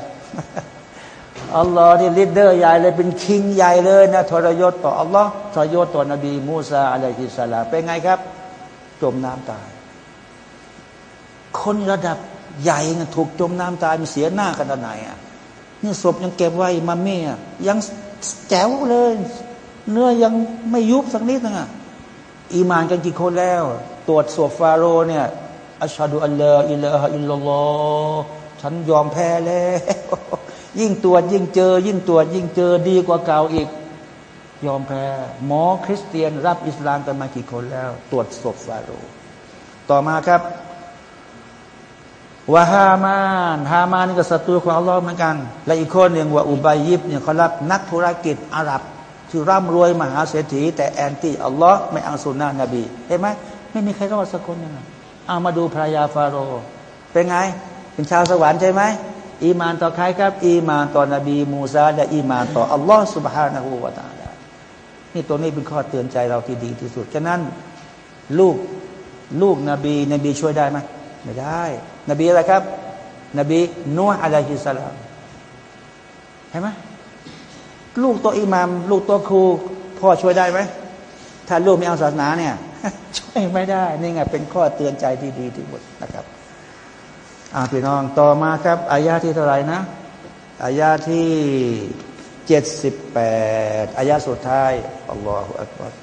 อัลลอฮ์นี่ leader ใหญ่เลยเป็น king ใหญ่เลยนะทรยศต่ออัลลอฮ์ทรยศต่อนบีมูซา عليه السلام เป็นไงครับ จมน้ำตาย คนระดับใหญ่ถูกจมน้ำตายมันเสียหน้าขนาดไหนอะ นี่ศพยังเก็บไว้มาเมียยังแจ๋วเลย เนื้อยังไม่ยุบสักนิดนึงอะอีมานกันกี่คนแล้ว ตรวจสอบฟาโรเนี่ยอัชฮะดุอัลลอฮ์อิลลาฮอิลลัลลอฮ์ฉันยอมแพ้แล้วยิ่งตรวจยิ่งเจอ ยิ่งตรวจยิ่งเจอดีกว่าเก่าอีก ยอมแพ้หมอคริสเตียนรับอิสลามกันมากี่คนแล้ว ตรวจศพฟาโรห์ต่อมาครับ وهامان ฮามานนี่ก็ศัตรูของอัลลอฮ์เหมือนกัน และอีกคนหนึ่งوأبي بن خلف นักธุรกิจอาหรับที่ร่ำรวยมหาเศรษฐี แต่ anti อัลลอฮ์ไม่เอาสุนนะนบีเห็นไหมไม่มีใครรอดสักคนยังไงเอามาดูภรรยาฟาโรห์เป็นไง เป็นชาวสวรรค์ใช่ไหมอีมานต่อใครครับ อีมานต่อนบีมูซาและอีมานต่ออัลลอฮ์ سبحانه وتعالىนี่ตัวนี้เป็นข้อเตือนใจเราที่ดีที่สุดฉะนั้น ลูกลูกนบีนบีช่วยได้ไหม ไม่ได้ นบีอะไรครับ นบีนูฮ์อะลัยฮิสลามเห็นไหมลูกตัวอิหมาม ลูกตัวครู พ่อช่วยได้ไหมถ้าลูกไม่เอาศาสนาเนี่ย ช่วยไม่ได้ นี่ไงเป็นข้อเตือนใจที่ดีที่สุดนะครับอ่าพี่น้องต่อมาครับ อายาที่เท่าไหร่นะ อายาที่เจ็ดสิบแปดอายาสุดท้ายอัลลอฮฺอักบัร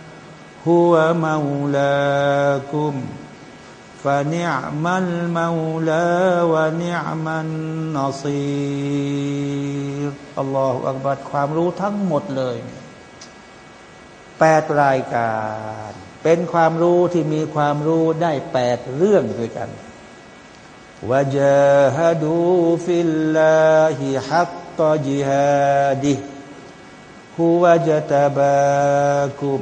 ฮุวะมาลาคุมฟานิยมันมาลาวานิยมันนอซีอัลลอฮฺอักบัดความรู้ทั้งหมดเลยแปดรายการ เป็นความรู้ที่มีความรู้ได้แปดเรื่องด้วยกันวะจฮดูฟิลลาฮิฮักกจิฮาดิฮุวะจตบากุม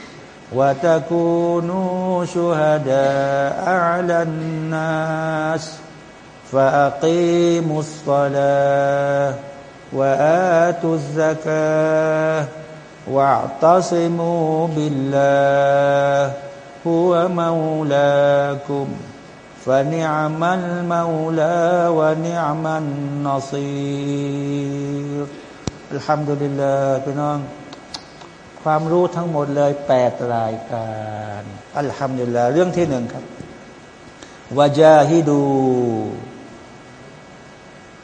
وتكونوا شهداء على الناس فأقيموا الصلاة وآتوا الزكاة واعتصموا بالله هو مولاكم فنعم المولى ونعم النصير الحمد لله พี่น้อง ความรู้ทั้งหมดเลยแปดรายการอัลฮัมดุลิลลาเรื่องที่หนึ่งครับวาจาฮิดู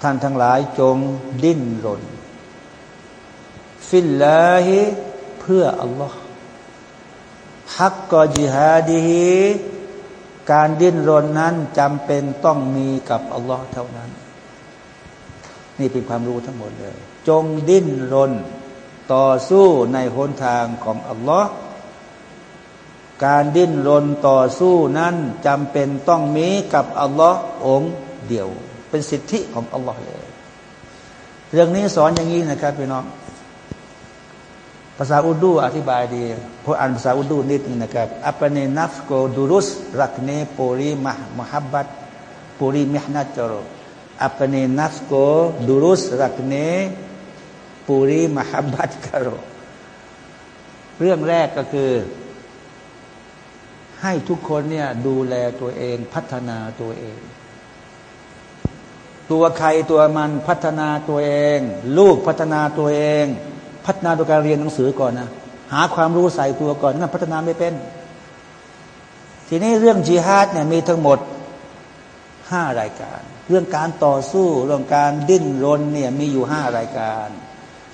ท่านทั้งหลายจงดิ้นรน ฟิลลาฮิเพื่ออัลลอฮ์ฮักกอจิฮาดีฮีการดิ้นรนนั้นจำเป็นต้องมีกับอัลลอฮ์เท่านั้น นี่เป็นความรู้ทั้งหมดเลย จงดิ้นรน ต่อสู้ในหนทางของอัลลอฮ์การดิ้นรนต่อสู้นั้นจำเป็นต้องมีกับอัลลอฮ์องเดียว เป็นสิทธิของอัลลอฮ์เลย เรื่องนี้สอนอย่างนี้นะครับพี่น้อง ภาษาอุดูอธิบายดีพออ่านภาษาอุดูนิดนึงนะครับอัปเนนัฟโกดูรุสรักเนปุริมหมฮับบัตปุริมิฮนัจโรอัปเนนัฟโกดูรุสรักเน ปูรีมหบัตกโรเรื่องแรกก็คือ ให้ทุกคนเนี่ยดูแลตัวเองพัฒนาตัวเอง ตัวใครตัวมันพัฒนาตัวเอง ลูกพัฒนาตัวเอง พัฒนาตัวการเรียนหนังสือก่อนนะหาความรู้ใส่ตัวก่อนนั่นพัฒนาไม่เป็น ทีนี้เรื่องจิฮาดเนี่ยมีทั้งหมดห้ารายการ เรื่องการต่อสู้เรื่องการดิ้นรนเนี่ยมีอยู่ห้ารายการ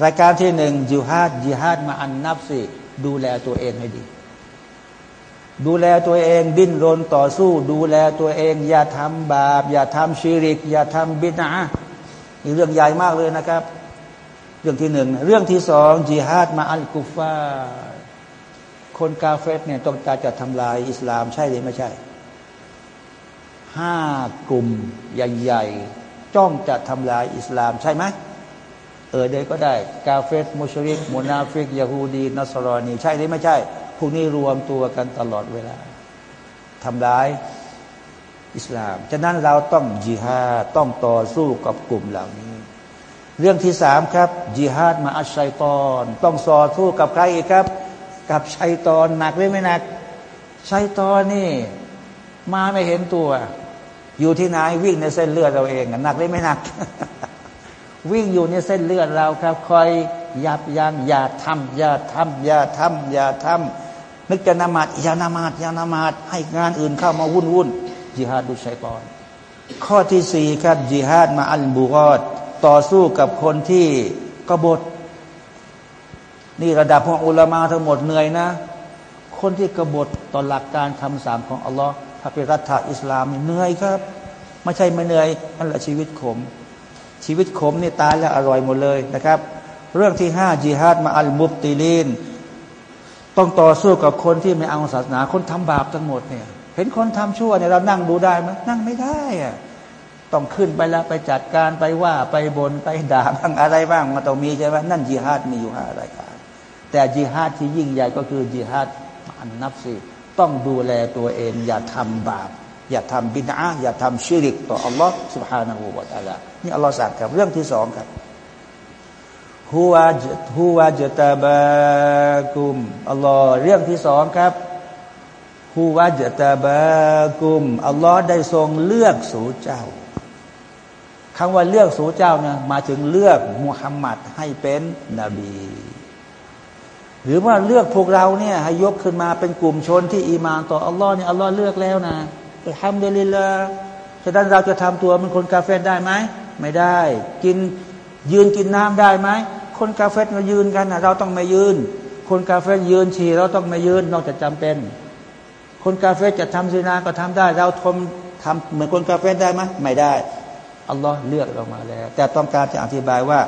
รายการที่หนึ่งจิฮาดจิฮาดมาอันนับสิดูแลตัวเองให้ดี ดูแลตัวเองดิ้นรนต่อสู้ ดูแลตัวเอง อย่าทำบาป อย่าทำชีริก อย่าทำบิดานี่เรื่องใหญ่มากเลยนะครับ เรื่องที่หนึ่งเรื่องที่สองจิฮาดมาอัลกุฟาคนกาเฟสเนี่ยต้องการจะทำลายอิสลามใช่หรือไม่ใช่ห้ากลุ่มใหญ่ๆจ้องจะทำลายอิสลามใช่ไหม เออเดยก็ได้ กาเฟสมุชริกมุนาฟิกยาฮูดีนัสรอนีใช่หรือไม่ใช่ พวกนี้รวมตัวกันตลอดเวลาทำร้ายอิสลาม ฉะนั้นเราต้องจิฮาต้องต่อสู้กับกลุ่มเหล่านี้ เรื่องที่สามครับจิฮาดมาอัชชัยตอน ต้องสอสู้กับใครอีกครับ กับชัยตอนหนักหรือไม่หนักชัยตอนนี่ มาไม่เห็นตัว อยู่ที่ไหนวิ่งในเส้นเลือดเราเองหนักได้ไม่หนัก วิ่งอยู่ในเส้นเลือดเราครับคอยยับยั้งอย่าทำอย่าทำอย่าทำอย่าทำนึกจะนมาดอย่านมาดอย่านมาดให้งานอื่นเข้ามาวุ่นวุ่นจิฮาดดูชัยกอนข้อที่สี่ครับจิฮาดมาอัลบูกอดต่อสู้กับคนที่กบฏ นี่ระดับของอุลามาทั้งหมดเหนื่อยนะ คนที่กบฏต่อหลักการคำสั่งของอัลลอฮ์ถ้าเป็นรัฐอิสลามเหนื่อยครับ ไม่ใช่ไม่เหนื่อยนั่นแหละชีวิตขม ชีวิตขมนี่ตายแล้วอร่อยหมดเลยนะครับ เรื่องที่ห้าจิฮาดมาอัลมุบติลีนต้องต่อสู้กับคนที่ไม่เอาศาสนา คนทำบาปทั้งหมดเนี่ยเห็นคนทำชั่วเนี่ยเรานั่งดูได้ไหมนั่งไม่ได้อะต้องขึ้นไปแล้วไปจัดการไปว่าไปบนไปด่าบ้างอะไรบ้างมาต้องมีใช่ไหมนั่นจิฮาดมีอยู่ห้ารายการแต่จิฮาดที่ยิ่งใหญ่ก็คือจิฮาดอันนับสิต้องดูแลตัวเองอย่าทำบาป อย่าทำบิดาอย่าทำชิริกต่ออัลลอฮ์ سبحانه และ تعالى นี่อัลลอฮ์สั่งครับเรื่องที่สองครับฮุวาจฮุวาจตาบากุมอัลลอฮ์เรื่องที่สองครับฮุวาจตาบากุมอัลลอฮ์ได้ทรงเลือกสู่เจ้าคำว่าเลือกสู่เจ้าเนี่ยมาถึงเลือกมุฮัมมัดให้เป็นนบีหรือว่าเลือกพวกเราเนี่ยให้ยกขึ้นมาเป็นกลุ่มชนที่อีมานต่ออัลลอฮ์เนี่ยอัลลอฮ์เลือกแล้วนะ ทำเดลิละฉะนั้นเราจะทำตัวเป็นคนกาเฟตได้ไหมไม่ได้ กินยืนกินน้ำได้ไหมคนกาเฟตมายืนกันนะเราต้องไม่ยืน คนกาเฟตยืนฉี่เราต้องไม่ยืนนอกจากจำเป็น คนกาเฟตจะทำซีนาก็ทำได้ เราทมทำเหมือนคนกาเฟตได้ไหมไม่ได้อัลลอฮ์เลือกเรามาแล้ว แต่ต้องการจะอธิบายว่า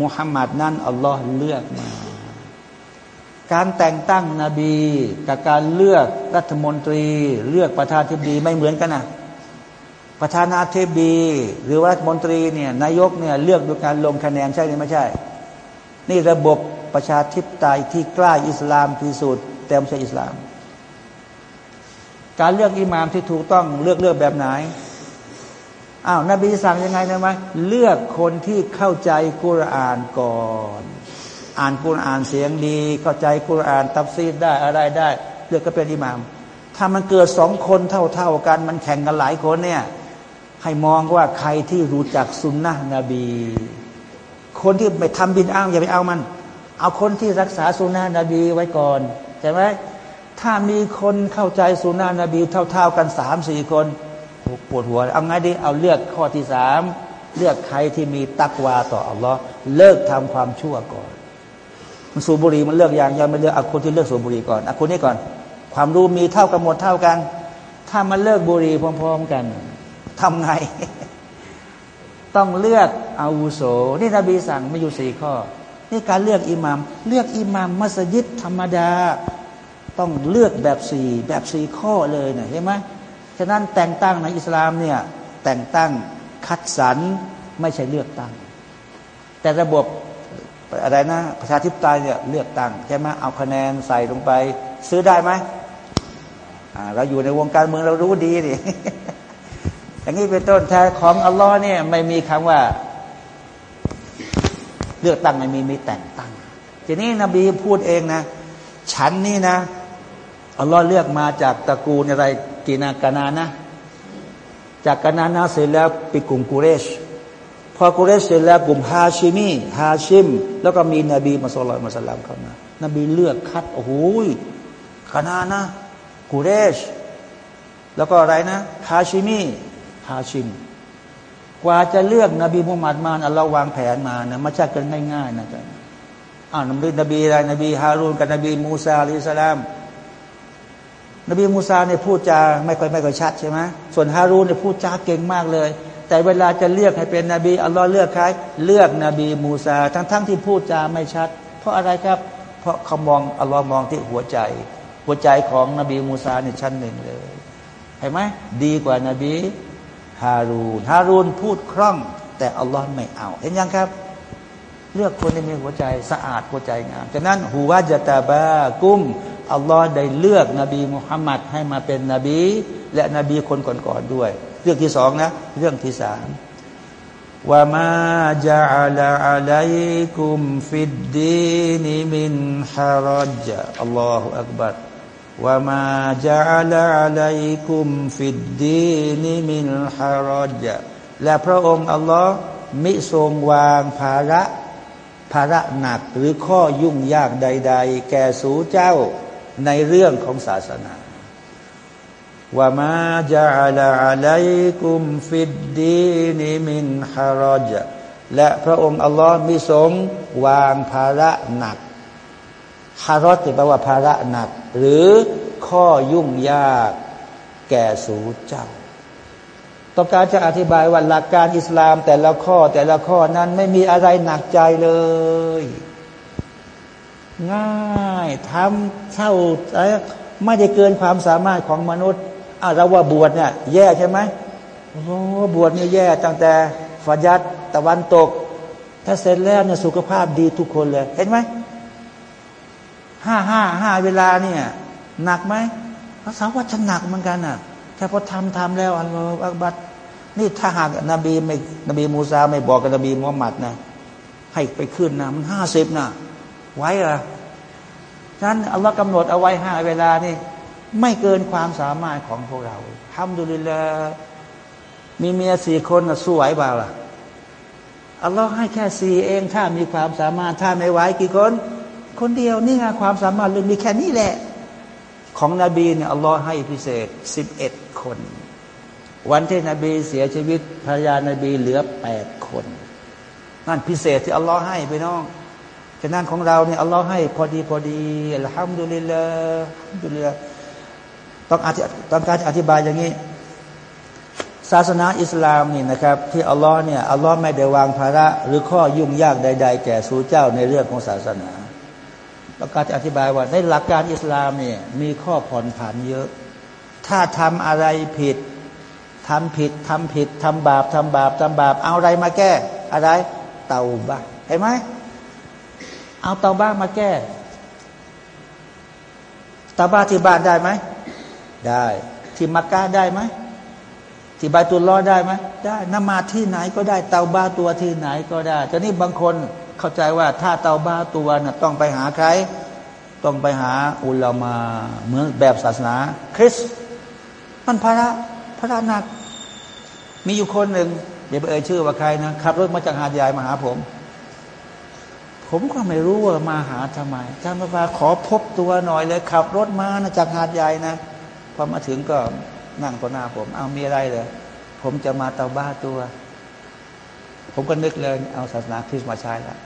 มุฮัมมัดนั้นอัลลอฮ์เลือกมา การแต่งตั้งนบี กับการเลือกรัฐมนตรี เลือกประธานธิบดีไม่เหมือนกันนะประธานาธิบดี หรือว่ารัฐมนตรีเนี่ยนายกเนี่ยเลือกโดยการลงคะแนนใช่หรือไม่ใช่ นี่ระบบประชาธิปไตยที่ใกล้อิสลามที่สุดแต่ไม่ใช่อิสลาม การเลือกอิหมามที่ถูกต้องเลือกเลือกแบบไหนอ้าวนบีสั่งยังไงนะไหมเลือกคนที่เข้าใจกุรอานก่อน อ่านกุรอ่านเสียงดี เข้าใจกุรอ่านตับซีดได้อะไรได้เลือกก็เป็นอิหมาม ถ้ามันเกิดสองคนเท่าๆกัน มันแข่งกันหลายคนเนี่ยให้มองว่าใครที่รู้จักสุนนะนบี คนที่ไม่ทำบินอ้างอย่าไปเอามัน เอาคนที่รักษาสุนนะนบีไว้ก่อนใช่ไหมถ้ามีคนเข้าใจสุนนะนบีเท่า ๆกันสามสี่คนปวดหัว เอาไงดีเอาเลือกข้อที่สามเลือกใครที่มีตักวาต่ออัลลอฮ์เลิกทำความชั่วก่อน มันสูบบุหรี่มันเลือกอย่างยังไม่เลือกเอาคนที่เลือกสูบบุหรี่ก่อนเอาคนนี้ก่อน ความรู้มีเท่ากันหมดเท่ากัน ถ้ามันเลิกบุหรี่พร้อม ๆ กันทำไง ต้องเลือกอาวุโส นี่นบีสั่งไม่อยู่สี่ข้อ นี่การเลือกอิหมาม เลือกอิหมามมัสยิดธรรมดา ต้องเลือกแบบสี่แบบสี่ข้อเลยเนะเห็นไหมฉะนั้นแต่งตั้งในอิสลามเนี่ยแต่งตั้งคัดสรรไม่ใช่เลือกตั้ง แต่ระบบ อะไรนะประชาธิปไตยเนี่ยเลือกตั้งใช่ไหมเอาคะแนนใส่ลงไป ซื้อได้ไหมเราอยู่ในวงการเมืองเรารู้ดีดิอย่างนี้เป็นต้นแท้ของอัลลอฮ์เนี่ยไม่มีคำว่า เลือกตั้งไม่มีมีแต่งตั้ง ทีนี้นบีพูดเองนะ ฉันนี่นะอัลลอฮ์เลือกมาจากตระกูลอะไรกีนากานานะ จากกานานาเสร็จแล้วปีกลุ่มกูเรช พอกุเรชเสร็จแล้วกลุ่มฮาชิมีฮาชิม แล้วก็มีนบีมาสลต่านมาสลามเข้ามานบีเลือกคัดโอ้โหคณะนะกุเรช แล้วก็อะไรนะฮาชิมีฮาชิม กว่าจะเลือกนบีมุฮัมมัดมาอัลลอฮ์วางแผนมานะไม่ใช่กันง่ายๆนะจ๊ะอ้าวนบีนบีอะไรนบีฮารูนกับนบีมูซา عليه السلام นบีมูซาเนี่ยพูดจาไม่ค่อยไม่ค่อยชัดใช่ไหมส่วนฮารูนเนี่ยพูดจาเก่งมากเลย แต่เวลาจะเลือกให้เป็นนบีอัลลอฮ์เลือกใครเลือกนบีมูซา ทั้งๆที่พูดจาไม่ชัด เพราะอะไรครับ เพราะเขามองอัลลอฮ์มองที่หัวใจ หัวใจของนบีมูซาเนี่ยชั้นหนึ่งเลยเห็นไหมดีกว่านาบีฮารูนฮารูนพูดคล่อง แต่อัลลอฮ์ไม่เอา เห็นยังครับ เลือกคนที่มีหัวใจสะอาดหัวใจงามฉะนั้นหัวจตาบากุ้มอัลลอฮ์ได้เลือกนบีมุฮัมมัดให้มาเป็นนบี และนบีคนก่อนๆด้วย เรื่องที่สองนะ เรื่องที่สามว่ามาจะอัลอะลัยกุมฟิดดีนิมินฮารจอัลลอฮฺอักบัรว่ามาจะอัลอะลัยกุมฟิดดีนิมินฮารจและพระองค์อัลลอฮ์มิทรงวางภาระภาระหนักหรือข้อยุ่งยากใด ๆ แก่สูเจ้าในเรื่องของศาสนา ว่ามาจะอัลอะลัยกุมฟิดดีนิมินฮารจและพระองค์อัลลอฮ์มิทรงวางภาระหนักฮารอจแปลว่าภาระหนัก หรือข้อยุ่งยากแก่สูเจ้าต้องการจะอธิบายว่าหลักการอิสลามแต่ละข้อแต่ละข้อนั้นไม่มีอะไรหนักใจเลย ง่ายทำเท่าไม่ได้เกินความสามารถของมนุษย์ อาเราว่าบวชเนี่ยแย่ใช่ไหมโอ้บวชเนี่ยแย่ตั้งแต่ฝัยัดตะวันตก ถ้าเสร็จแล้วเนี่ยสุขภาพดีทุกคนเลย เห็นไหมห้าห้าห้าเวลาเนี่ยหนักไหมพระสาวว่าจะหนักเหมือนกันน่ะแต่พอทำทำแล้วอัลลอฮฺอักบัดนี่ถ้าหากนบีไม่นบีมูซาไม่บอกกับนบีมุฮัมมัดนะให้ไปขึ้นนะมันห้าสิบนะไว้อะฉะนั้นอัลลอฮ์กำหนดเอาไว้ห้าเวลานี่ ไม่เกินความสามารถของพวกเราทำดูลิละมีเมียสี่คนนะสู้ไหวเปล่าล่ะอัลลอฮ์ให้แค่สี่เองถ้ามีความสามารถถ้าไม่ไหวกี่คน คนเดียวนี่ไงความสามารถเรื่องมีแค่นี้แหละ ของนบีเนี่ยอัลลอฮ์ให้พิเศษสิบเอ็ดคน วันที่นบีเสียชีวิตภรรยานบีเหลือแปดคน นั่นพิเศษที่อัลลอฮ์ให้ไปน้องฉะนั้นของเราเนี่ยอัลลอฮ์ให้พอดีพอดีอัลฮัมดุลิลลาห์อัลฮัมดุลิลลาห์ ต้องอธิต้องการอธิบายอย่างนี้ ศาสนาอิสลามนี่นะครับ ที่อัลลอฮ์เนี่ยอัลลอฮ์ไม่ได้วางภาระ หรือข้อยุ่งยากใด ๆ แก่สู่เจ้าในเรื่องของศาสนาต้องการจะอธิบายว่าในหลักการอิสลามเนี่ยมีข้อผ่อนผันเยอะ ถ้าทำอะไรผิดทำผิดทำผิดทำบาปทำบาปทำบาป เอาอะไรมาแก้ อะไรเตาบ้าเห็นไหมเอาเตาบ้ามาแก้เตาบ้าที่บ้านได้ไหม ได้ ที่มักกะได้ไหมที่บาตุลลอได้ไหมได้นมาที่ไหนก็ได้เตาบ้าตัวที่ไหนก็ได้แต่นี่บางคนเข้าใจว่าถ้าเตาบ้าตัวน่ะต้องไปหาใคร ต้องไปหาอุลามาเหมือนแบบศาสนา คริสมันพระพระหนัก มีอยู่คนหนึ่งเดี๋ยวไปเอ่ยชื่อว่าใครนะขับรถมาจากหาดใหญ่มาหาผม ผมก็ไม่รู้ว่ามาหาทำไมท่านพระขอพบตัวหน่อยเลยขับรถมานะจากหาดใหญ่นะ พอมาถึงก็นั่งต่อหน้าผม เอามีอะไรเลยผมจะมาเตาบ้าตัว ผมก็นึกเลย เอาศาสนาคริสต์มาใช้ล้ว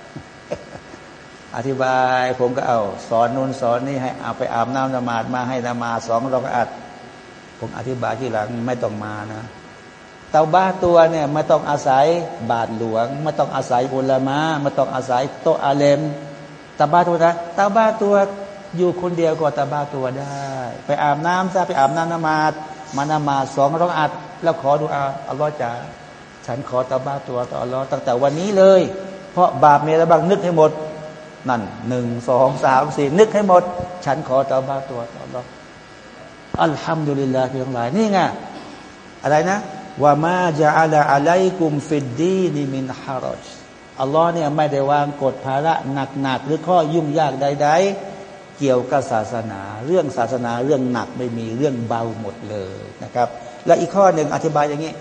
อธิบายผมก็เอา สอนนู่นสอนนี่ให้เอาไปอาบน้ำนมาดมาให้นมาสองรอกอัด ผมอธิบายที่หลังไม่ต้องมานะเตาบ้าตัวเนี่ยไม่ต้องอาศัยบาทหลวง ไม่ต้องอาศัยอุลามะไม่ต้องอาศัยโตอาเลมเตาบ้าตัวนะเตาบ้าตัว อยู่คนเดียวก็ตาบาตัวได้ ไปอาบน้ำซะไปอาบน้ำนมาดมานมาสองร้องอัด แล้วขอดูอาอัลลอฮ์จ๋าฉันขอตาบาตัวต่ออัลลอฮ์ตั้งแต่วันนี้เลย เพราะบาปเมรบังนึกให้หมด นั่นหนึ่งสองสามสี่นึกให้หมด ฉันขอตาบาตัวต่ออัลลอฮ์อัลฮัมดุลิลลาฮิทั้งหลายนี่ไงอะไรนะว่ามาจะอัลอะลัยกุมฟิดดีนิมินฮารอจอัลลอฮ์เนี่ยไม่ได้วางกฎภาระหนักๆหรือข้อยุ่งยากใด ๆ เกี่ยวกับศาสนา เรื่องศาสนาเรื่องหนักไม่มีเรื่องเบาหมดเลยนะครับ และอีกข้อหนึ่งอธิบายอย่างนี้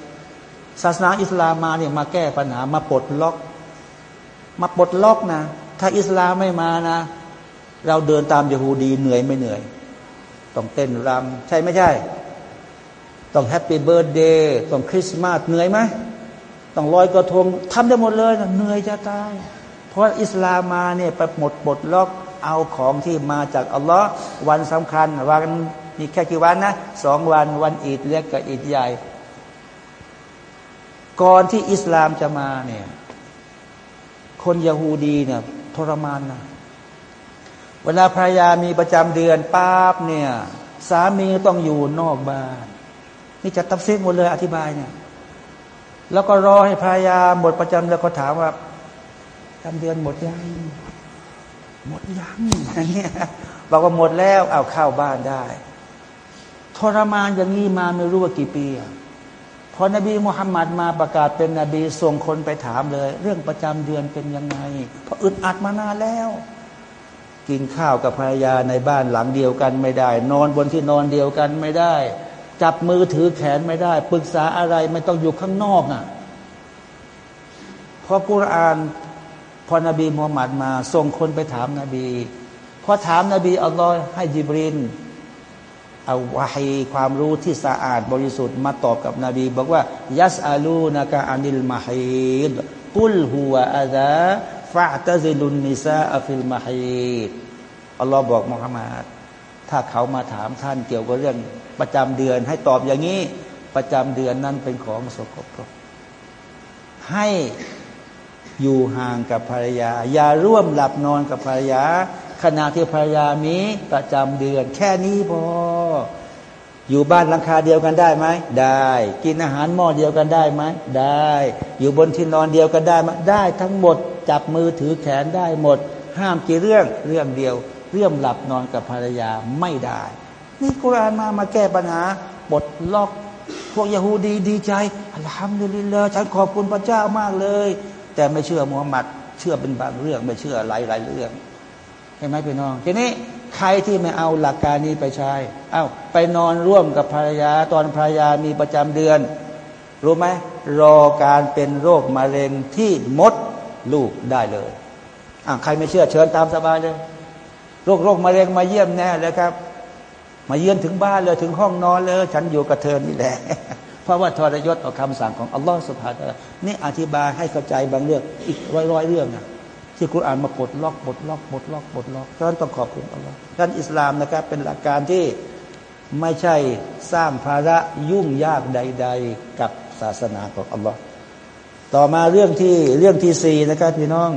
ศาสนาอิสลามมาเนี่ยมาแก้ปัญหามาปลดล็อก มาปลดล็อกนะ ถ้าอิสลามไม่มานะ เราเดินตามยะฮูดีเหนื่อยไม่เหนื่อย ต้องเต้นรำใช่ไม่ใช่ ต้อง happy birthday ต้องคริสต์มาสเหนื่อยไหมต้องลอยกระทงทำได้หมดเลยเหนื่อยจะตายเพราะอิสลามมาเนี่ยไปหมดปลดล็อก เอาของที่มาจากอัลลอฮ์วันสำคัญวันมีแค่กี่วันนะสองวันวันอีดเล็กกับอีดใหญ่ ก่อนที่อิสลามจะมาเนี่ยคนยาฮูดีเนี่ยทรมานนะเวลาภรรยามีประจำเดือนป้าบเนี่ย สามีต้องอยู่นอกบ้าน นี่จะตับซิกหมดเลยอธิบายเนี่ย แล้วก็รอให้ภรรยาหมดประจำแล้วก็ถามว่าประจำเดือนหมดยัง หมดยังอย่างเงี้ยบอกว่าหมดแล้วเอาเข้าบ้านได้ ทรมานอย่างนี้มาไม่รู้ว่ากี่ปีพอนบีมุฮัมมัดมาประกาศเป็นนบีส่งคนไปถามเลย เรื่องประจำเดือนเป็นยังไง เพราะอึดอัดมานานแล้ว กินข้าวกับภรรยาในบ้านหลังเดียวกันไม่ได้ นอนบนที่นอนเดียวกันไม่ได้ จับมือถือแขนไม่ได้ปรึกษาอะไรไม่ต้องอยู่ข้างนอกอะพอกุรอาน พอนบีมุฮัมมัดมา ส่งคนไปถามนบีพอถามนาบีอัลลอฮ์ให้จิบรินเอาวาฮีความรู้ที่สะอาดบริสุทธิ์มาตอบกับนบี บอกว่า يسألونك عن المحيض قل هو أذى فاعتزلوا النساء في المحيض อัลลอฮ์บอกมุฮัมมัดถ้าเขามาถามท่านเกี่ยวกับเรื่องประจำเดือน ให้ตอบอย่างนี้ ประจำเดือนนั้นเป็นของสกปรกให้ อยู่ห่างกับภรรยา อย่าร่วมหลับนอนกับภรรยา ขณะที่ภรรยามีประจำเดือน แค่นี้พอ อยู่บ้านหลังคาเดียวกันได้ไหมได้ กินอาหารหม้อเดียวกันได้ไหมได้ อยู่บนที่นอนเดียวกันได้ไหมได้ทั้งหมดจับมือถือแขนได้หมด ห้ามกี่เรื่องเรื่องเดียว เรื่องหลับนอนกับภรรยาไม่ได้ นี่กุรานมามาแก้ปัญหาบทล็อกพวกยาฮูดีดีใจอัลฮัมดุลิลลาห์ฉันขอบคุณพระเจ้ามากเลย แต่ไม่เชื่อมุฮัมมัด เชื่อเป็นบางเรื่อง ไม่เชื่อหลายหลายเรื่องช่ไหมพี่น้อง ทีนี้ใครที่ไม่เอาหลักการนี้ไปใช้เอา้าไปนอนร่วมกับภรรยาตอนภรรยามีประจำเดือน รู้ไหมรอการเป็นโรคมะเร็งที่มดลูกได้เลยอะใครไม่เชื่อเชิญตามสบายเลย โรคโรคมะเร็งมาเยี่ยมแน่เลยครับ มาเยี่ยมถึงบ้านเลยถึงห้องนอนเลย ฉันอยู่กับเธอนี่แหละ เพราะว่าทรยศต่อคำสั่งของอัลลอฮฺสุบฮานะนี่อธิบายให้เข้าใจบางเรื่องอีกร้อยๆเรื่องนะที่คุรานมาปลดล็อกปลดล็อกปลดล็อกปลดล็อกท่านต้องขอบคุณอัลลอฮ์ท่านอิสลามนะครับเป็นหลักการที่ไม่ใช่สร้างภาระยุ่งยากใด ๆ กับศาสนาของอัลลอฮ์ต่อมาเรื่องที่เรื่องที่สี่นะครับพี่น้อง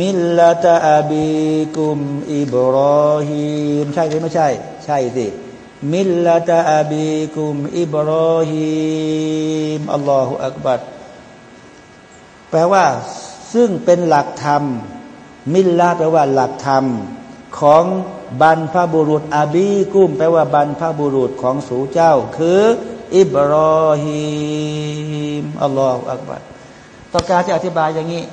มิลลาตาบีกุมอิบรอฮิมใช่หรือไม่ใช่ ใช่สิ มิลลาตาอบีกุมอิบรอฮิมอัลลอฮฺอักบัดแปลว่าซึ่งเป็นหลักธรรม มิลลาแปลว่าหลักธรรม ของบรรพบุรุษอาบีกุมแปลว่าบรรพบุรุษของสูเจ้า คือ อิบรอฮิมอัลลอฮฺอักบัรต้องการจะอธิบายอย่างนี้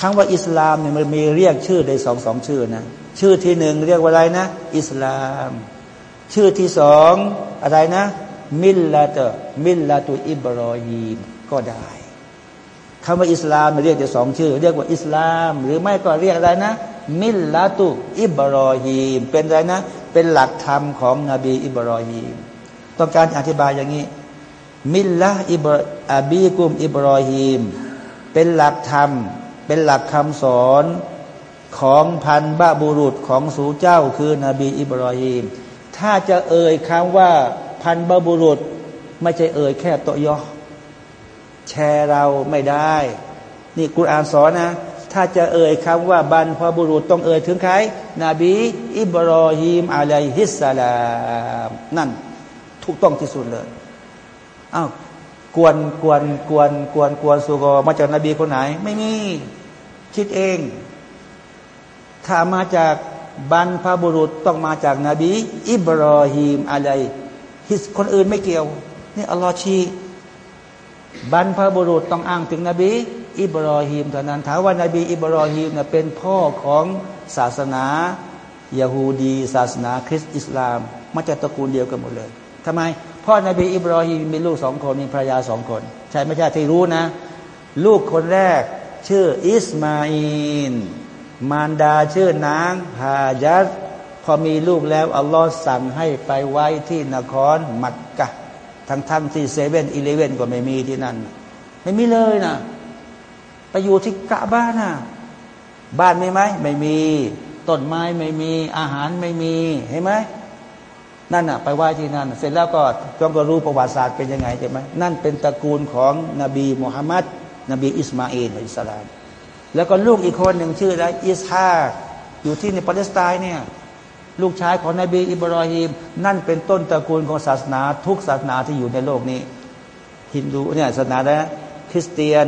คำว่าอิสลามเนี่ยมันมีเรียกชื่อได้สองสองชื่อนะ ชื่อที่หนึ่งเรียกว่าอะไรนะ อิสลาม ชื่อที่สองอะไรนะ มิลลาตมิลลาตุอิบรอฮิมก็ได้คำว่าอิสลามเรียกแต่สองชื่อ เรียกว่าอิสลาม หรือไม่ก็เรียกอะไรนะ มิลลาตุอิบรอฮีมเป็นอะไรนะ เป็นหลักธรรมของนบีอิบรอฮีมต้องการอธิบายอย่างนี้ มิลละอิบอาบีกุมอิบรอฮีมเป็นหลักธรรม เป็นหลักคำสอนของพันบาบุรุษของสูเจ้าคือนบีอิบรอฮีม ถ้าจะเอ่ยคำว่าพันบาบุรุษ ไม่ใช่เอ่ยแค่ตอยอแชร์เราไม่ได้ นี่กุรอานสอนนะ ถ้าจะเอ่ยคำว่าบรรพบุรุษต้องเอ่ยถึงใคร นบี อิบรอฮิมอะลัยฮิสสลามนั่นถูกต้องที่สุดเลยอ้าวกวนกวนกวนกวนกวนสุกอมาจากนบีคนไหน ไม่มีคิดเอง ถ้ามาจาก บรรพบุรุษต้องมาจากนาบีอิบรอฮิมอะไรฮิสคนอื่นไม่เกี่ยว นี่อัลลอฮ์ชี้บรรพบุรุษต้องอ้างถึงนบี อิบรอฮีมเท่านั้นถามว่านบี อิบรอฮีมเน่ยเป็นพ่อของศาสนายาฮูดี ศาสนาคริสต์อิสลามมาจากตระกูลเดียวกันหมดเลยทำไม พ่อนบีอิบรอฮีมมีลูกสองคนมีภรรยาสองคน ใช่ไม่ใช่ที่รู้นะ ลูกคนแรก ชื่ออิสมาอิน มารดาชื่อนางฮาจัดพอมีลูกแล้ว อัลลอฮ์สั่งให้ไปไว้ที่นครมักกะทั้งทั้งที่เซเว่นอีเลเว่นก็ไม่มีที่นั่น ไม่มีเลยนะไปอยู่ที่กะบ้านนะบ้านมีไหมไม่มีต้นไม้ไม่มีอาหารไม่มีเห็นไหมนั่นน่ะไปไหว้ที่นั่น เสร็จแล้วก็จงก็รู้ประวัติศาสตร์เป็นยังไงใช่ไหมนั่นเป็นตระกูลของนบีมุฮัมมัดนบีอิสมาอิล عليه السلام แล้วก็ลูกอีกคนหนึ่งชื่ออะไรอิสฮากอยู่ที่ในปาเลสไตน์เนี่ยลูกชายของนบีอิบรอฮิมนั่นเป็นต้นตระกูลของศาสนาทุกศาสนาที่อยู่ในโลกนี้ ฮินดูเนี่ยศาสนานะคริสเตียน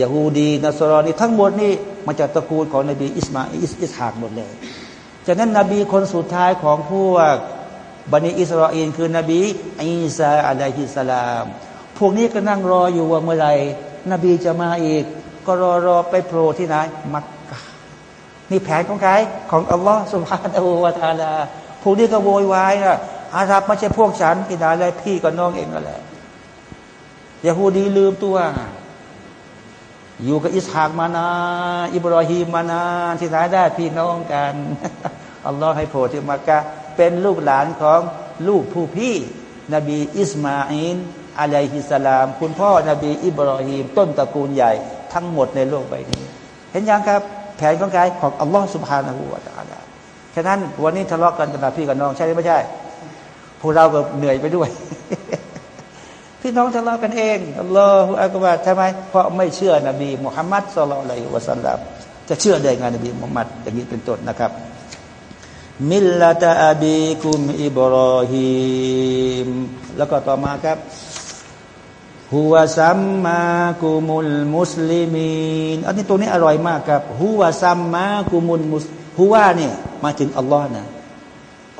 ยาฮูดีนัสรอนีทั้งหมดนี่มาจากตระกูลของนบีอิสมาอิสอิสฮากหมดเลยจากนั้นนบีคนสุดท้ายของพวกบันิอิสราเอลคือนบีอีสาอะลัยฮิสสลาม พวกนี้ก็นั่งรออยู่ว่าเมื่อไรนบีจะมาอีก ก็รอรอไปโผล่ที่ไหน มักกะนี่แผนของใครของอัลลอฮ์สุบฮานาอูวาตาลาพวกนี้ก็โวยวายนะอาหรับไม่ใช่พวกฉันกินอะไรพี่กับน้องเองก็แหละยาฮูดีลืมตัวอยู่กับอิสฮากมานาอิบรอฮีมมานาที่ไหนได้พี่น้องกันอัลลอฮ์ให้โผล่ที่มักกะเป็นลูกหลานของลูกผู้พี่ นบีอิสมาอินอะลัยฮิสลาม คุณพ่อนบีอิบรอฮีม ต้นตระกูลใหญ่ ทั้งหมดในโลกใบนี้ เห็นยังครับ แผนของกายของอัลลอฮ์สุบฮานาหูวาตาลาฉะนั้นวันนี้ทะเลาะกันกับพี่กับน้องใช่หรือไม่ใช่พวกเราก็เหนื่อยไปด้วย พี่น้องทะเลาะกันเองอัลลอฮฺอักบารทำไม เพราะไม่เชื่อนบีมุฮัมมัดสุลลัลลอฮุวะสัลลัมจะเชื่อได้ไงนบีมุฮัมมัดอย่างนี้เป็นต้นนะครับ มิลลาตาอบีกุมอิบรอฮิมแล้วก็ต่อมาครับ ฮุวาซัมมากุมุลมุสลิมีนอันนี้ตัวนี้อร่อยมากครับฮุวาซัมมากุมุลมุสฮุวาเนี่ยมาถึงอัลลอฮ์นะ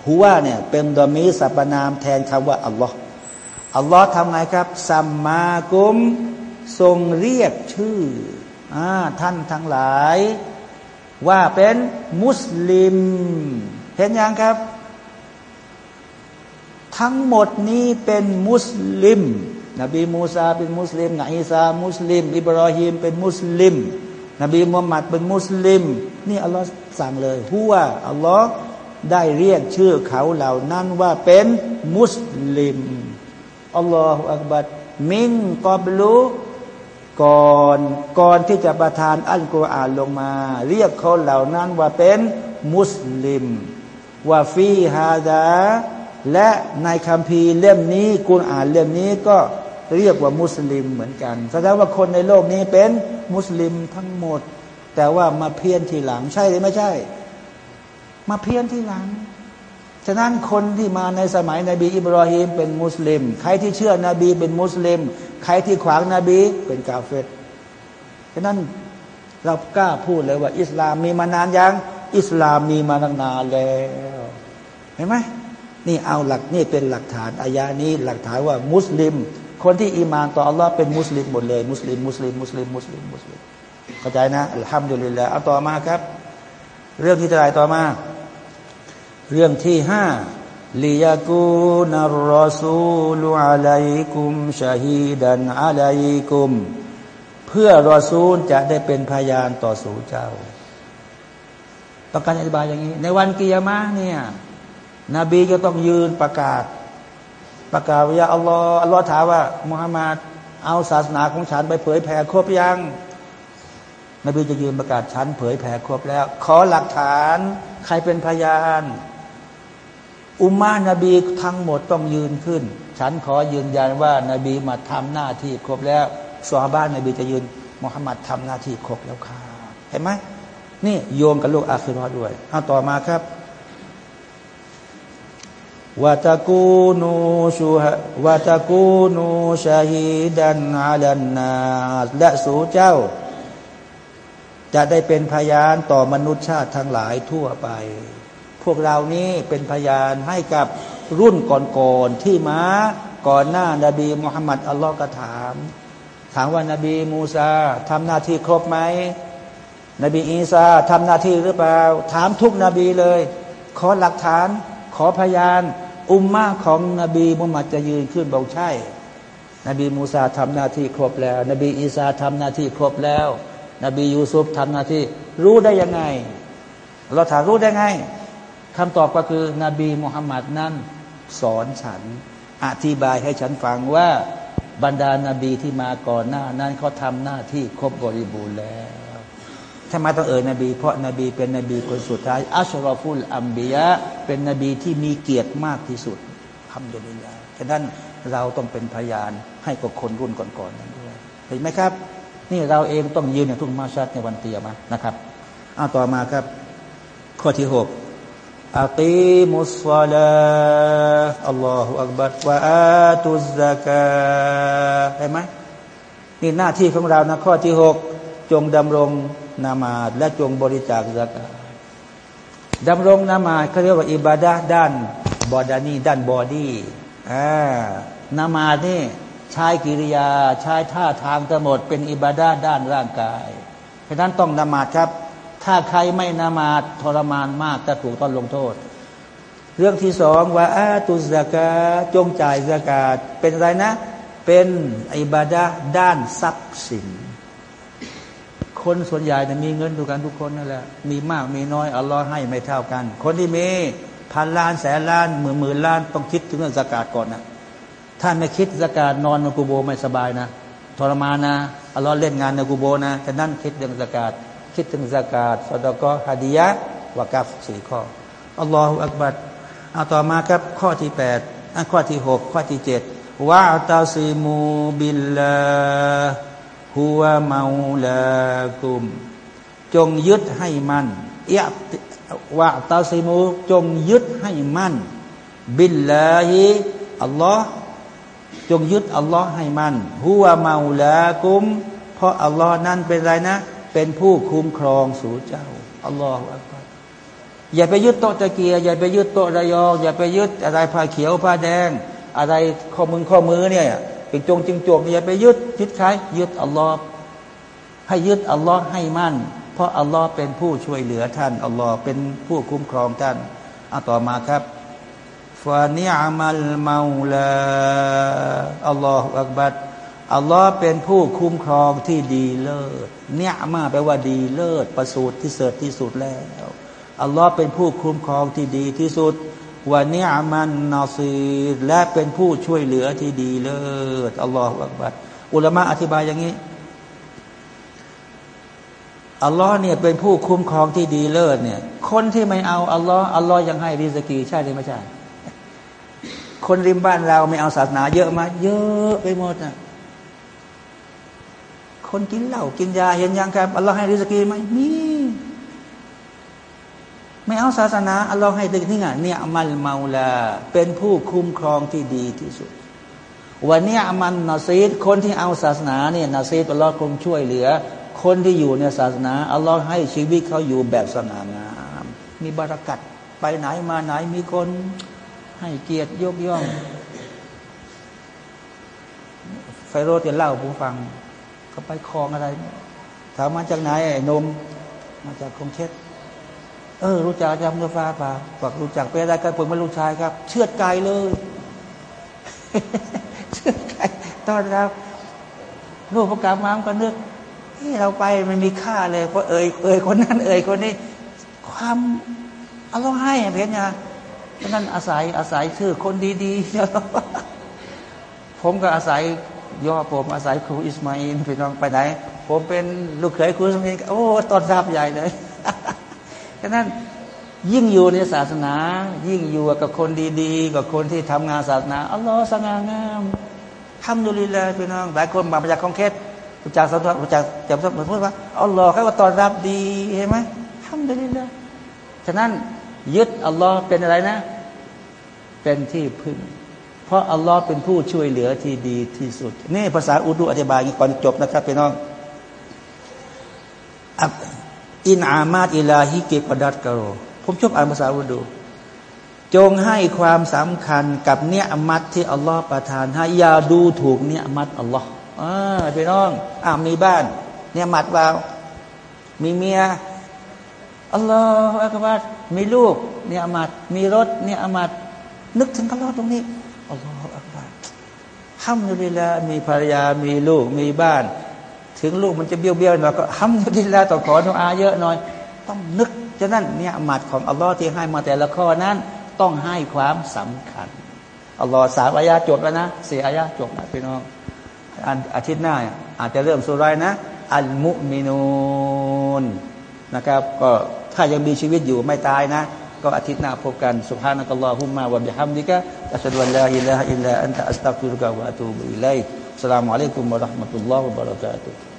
ฮุวาเนี่ยเป็นดอมีสัพนามแทนคำว่าอัลลอฮ์อัลลอฮ์ทำไงครับซัมมากุมทรงเรียกชื่ออท่านทั้งหลาย ว่าเป็นมุสลิม เห็นยังครับ ทั้งหมดนี้เป็นมุสลิม นบีมูซาเป็นมุสลิมนอีซามุสลิม อิบราฮิมเป็นมุสลิม นบีมุฮัมมัดเป็นมุสลิม นี่อัลลอฮ์สั่งเลยหัวอัลลอฮ์ได้เรียกชื่อเขาเหล่านั้นว่าเป็นมุสลิมอัลลอฮฺอักบัดมินกอบลูก่อนก่อนที่จะประทานอัลกุรอานลงมา เรียกเขาเหล่านั้นว่าเป็นมุสลิมว่าฟีฮาดาและในคำพีเล่มนี้กุณอ่านเล่มนี้ก็ เรียกว่ามุสลิมเหมือนกันแสดงว่าคนในโลกนี้เป็นมุสลิมทั้งหมด แต่ว่ามาเพี้ยนทีหลังใช่หรือไม่ใช่ มาเพี้ยนทีหลัง ฉะนั้นคนที่มาในสมัยนบีอิบราฮิมเป็นมุสลิม ใครที่เชื่อนบีเป็นมุสลิม ใครที่ขวางนบีเป็นกาเฟตฉะนั้นเรากล้าพูดเลยว่า อิสลามมีมานานยังอิสลามมีมาตั้งนานแล้ว เห็นไหมนี่เอาหลักนี่เป็นหลักฐานอายานี้หลักฐานว่ามุสลิม คนที่อีมานต่ออัลลอฮ์เป็นมุสลิมหมดเลย มุสลิมมุสลิมมุสลิมมุสลิมมุสลิมเข้าใจนะอัลฮัมดุลิลละเอาต่อมาครับ เรื่องที่จะไรต่อมา เรื่องที่ห้าลียากูนารรอซูลุอะลัยกุมชาฮีดันอะลัยกุม เพื่อรอซูลจะได้เป็นพยานต่อสู่เจ้าต้องการอธิบายอย่างนี้ ในวันกิยามะเนี่ย นบีจะต้องยืนประกาศ ประกาศว่าอัลลอฮ์อัลลอฮ์ถามว่ามุฮัมมัดเอาศาสนาของฉันไปเผยแผ่ครบยังนบีจะยืนประกาศฉันเผยแผ่ครบแล้ว ขอหลักฐานใครเป็นพยาน อุมมานบีทั้งหมดต้องยืนขึ้น ฉันขอยืนยันว่านาบีมาทำหน้าที่ครบแล้วสวาบ้านนบีจะยืนมุฮัมมัดทำหน้าที่ครบแล้วค่ะเห็นไหมนี่โยงกับโลกอาคิรอด้วยเอาต่อมาครับ วาตะกูนูชูฮวาตะกูนูชาฮีดันอาลันนาและสู่เจ้า จะได้เป็นพยานต่อมนุษยชาติทั้งหลายทั่วไป พวกเรานี้เป็นพยานให้กับรุ่นก่อนๆที่มาก่อนหน้านาบีมุฮัมมัดอัลลอฮ์ก็ถาม ถามว่านาบีมูซาทำหน้าที่ครบไหมนบีอีสาทำหน้าที่หรือเปล่า ถามทุกนบีเลย ขอหลักฐาน ขอพยาน อุมมาของนบีมุฮัมมัดจะยืนขึ้นบอกใช่ นบีมูซาทำหน้าที่ครบแล้ว นบีอีสาทำหน้าที่ครบแล้ว นบียูซุฟทำหน้าที่ รู้ได้ยังไง เราถามรู้ได้ไงคำตอบก็คือ นบีมุฮัมมัดนั้น สอนฉัน อธิบายให้ฉันฟังว่าบรรดานาบีที่มาก่อนหน้านั้นเขาทำหน้าที่ครบบริบูรณ์แล้ว ทำไมต้องเอ่ยนบี เพราะนบีเป็นนบีคนสุดท้าย อัชรอฟุลอัมบียะเป็นนบีที่มีเกียรติมากที่สุดทำดยลาฉะนั้นเราต้องเป็นพยานให้กับคนรุ่นก่อนๆนั้นด้วยเห็นไหมครับ นี่เราเองต้องยืนในทุกมาชัดในวันเตียมานะครับเอาต่อมาครับ ข้อที่หกอักีมุสซาลาอัลลอฮฺอักบัดวะอาตุสซากาเห็นไหมนี่หน้าที่ของเรานะข้อที่หกจงดำรง นามาดและจงบริจาคสกาดำรงนามาดเขาเรียกว่าอิบาดะด้านบอดานีด้านบอดี้อ่านามาดนี่ใช้กิริยาใช้ท่าทางทั้งหมด เป็นอิบาดะด้านร่างกาย เพราะนั้นต้องนามาดครับ ถ้าใครไม่นามาดทรมานมากจะถูกต้องลงโทษ เรื่องที่สองว่าอาตุสกาจงจ่ายสกาดเป็นอะไรนะ เป็นอิบาดะด้านทรัพย์สิน คนส่วนใหญ่เนี่ยมีเงินดูกันทุกคนนั่นแหละมีมากมีน้อยอัลลอฮ์ให้ไม่เท่ากัน คนที่มีพันล้านแสนล้านหมื่นหมื่นล้านต้องคิดถึงเรื่องสกาดก่อนนะถ้าไม่คิดสกาดนอนในกูโบไม่สบายนะทรมานนะอัลลอฮ์เล่นงานในกูโบนะแต่นั่นคิดเรื่องสกาดคิดถึงสกาดสดก็ฮะดียะวากัฟสี่ข้ออัลลอฮฺอักบัดเอาต่อมาครับข้อที่แปดข้อที่หกข้อที่เจ็ดวะตาซิมูบิลลา ฮุวะมาลากุม จงยึดให้มันเอะวะตาซิมูจงยึดให้มันบิลลาฮิอัลลอฮ์จงยึดอัลลอฮ์ให้มันฮุวะมาลากุม เพราะอัลลอฮ์นั้นเป็นไรนะ เป็นผู้คุ้มครองสู่เจ้าอัลลอฮฺอัลลอฮอย่าไปยึดโตตะเกียอย่าไปยึดโตระยองอย่าไปยึดอะไรผ้าเขียวผ้าแดง อะไรข้อมือข้อมือเนี่ย ป็นจงจึงจบอย่าไปยึดยึดใครยึดอัลลอฮ์ให้ยึดอัลลอฮ์ให้มั่น เพราะอัลลอฮ์เป็นผู้ช่วยเหลือท่านอัลลอฮ์เป็นผู้คุ้มครองท่านเอาต่อมาครับฟานิอามัลมาลาอัลลอฮฺอักบัดอัลลอฮ์เป็นผู้คุ้มครองที่ดีเลิศเนี่ยมาแปลว่าดีเลิศประสูติที่เสริฐที่สุดแล้วอัลลอฮ์เป็นผู้คุ้มครองที่ดีที่สุด วันนี้อามันนาซีและเป็นผู้ช่วยเหลือที่ดีเลิศอัลลอฮฺอักบัดอุลามะอธิบายอย่างนี้อัลลอฮ์เนี่ยเป็นผู้คุ้มครองที่ดีเลิศเนี่ย คนที่ไม่เอาอัลลอฮ์อัลลอฮ์ยังให้ริสกีใช่หรือไม่ใช่คนริมบ้านเราไม่เอาศาสนา เยอะมาเยอะไปหมดอะคนกินเหล้ากินยาเห็นยังครับอัลลอฮ์ให้ริสกีไหมมี ไม่เอาศาสนาอัลลอฮ์ให้ดึงที่ไงเนี่ยมัลมาลา เป็นผู้คุ้มครองที่ดีที่สุด วันนี้มันนาซีดคนที่เอาศาสนาเนี่ยนาซีดอัลลอฮ์คงช่วยเหลือ คนที่อยู่ในศาสนาอัลลอฮ์ให้ชีวิตเขาอยู่แบบสง่างามมีบารักัดไปไหนมาไหนมีคนให้เกียรติยกย่องไฟโรดจะเล่าผมฟังเขาไปคลองอะไรถามมาจากไหนไอ้นม มาจากคงเทศ เออรู้จักจำกาฟ้าป่าบอกรู้จักไปอะไรกันผมเป็นลูกชายครับ เชือดไกลเลยเชือดไกลตอนเราลูกประกาศมาก็นึกที่เราไปมันมีค่าเลยเพราะเอ่ยเอ่ยคนนั้น เอ่ยคนนี้ ความอารมณ์ให้เพียงไงเพราะนั้นอาศัยอาศัยชื่อคนดีๆผมก็อาศัยย่อผมอาศัยครูอิสมาอินพี่น้องไปไหน ผมเป็นลูกเขยครูอิสมาอินโอ้ตอนรับใหญ่เลย ฉะนั้นยิ่งอยู่ในศาสนา ยิ่งอยู่กับคนดี ๆ กับคนที่ทำงานศาสนาอัลลอฮ์สง่างามทำดุลิลาพี่น้องหลายคนมาจากคองเคสจากสัมผัสจากจำสัมผัสพูดว่าอัลลอฮ์เขาว่าตอนรับดีเห็นไหมทำดุลิลาฉะนั้นยึดอัลลอฮ์เป็นอะไรนะ เป็นที่พึ่ง เพราะอัลลอฮ์เป็นผู้ช่วยเหลือที่ดีที่สุด นี่ภาษาอุดุอธิบายก่อนจบนะครับพี่น้อง อินอามาตอิลาฮิเกปดัตกโรผมชอบอ่านภาษาอุดุจงให้ความสำคัญกับเนื้อมัดที่อัลลอฮ์ประทานให้อย่าดูถูกเนื้อมัดอัลลอฮ์อ่าพี่น้องอ่ามีบ้าน เนี่ยมัดว่ามีเมียอัลลอฮ์อักบัดมีลูกเนี่ยมัดมีรถเนี่ยมัดนึกถึงอัลลอฮ์ตรงนี้อัลลอฮฺอักบารห้ามอยู่ดีละมีภรรยามีลูกมีบ้าน ถึงลูกมันจะเบี้ยวเบี้ยวหน่อยก็ห้ามอยู่ดีละต้อขอทุอาเยอะหน่อย ต้องนึกฉะนั้นเนี่ยหมัดของอัลลอฮ์ที่ให้มาแต่ละข้อนั้น ต้องให้ความสำคัญอัลลอฮ์สามอายาจบแล้วนะสี่อายาจบนะพี่น้องอาทิตย์หน้า อาจจะเริ่มสุรายนะ อัลมุมินูนนะครับ ก็ถ้ายังมีชีวิตอยู่ไม่ตายนะ ก็อาทิตย์หน้าพบกันสุภานักลอฮุมมาวะบิฮัมดิกะอัชฮะดุอัลลาอิลลาฮะอิลลาอันตะอัสตัฆฟิรุกะวะตูบุอิลัยสลามุอะลัยกุมวะราะห์มะตุลลอฮ์วะบะเราะกาตุฮ์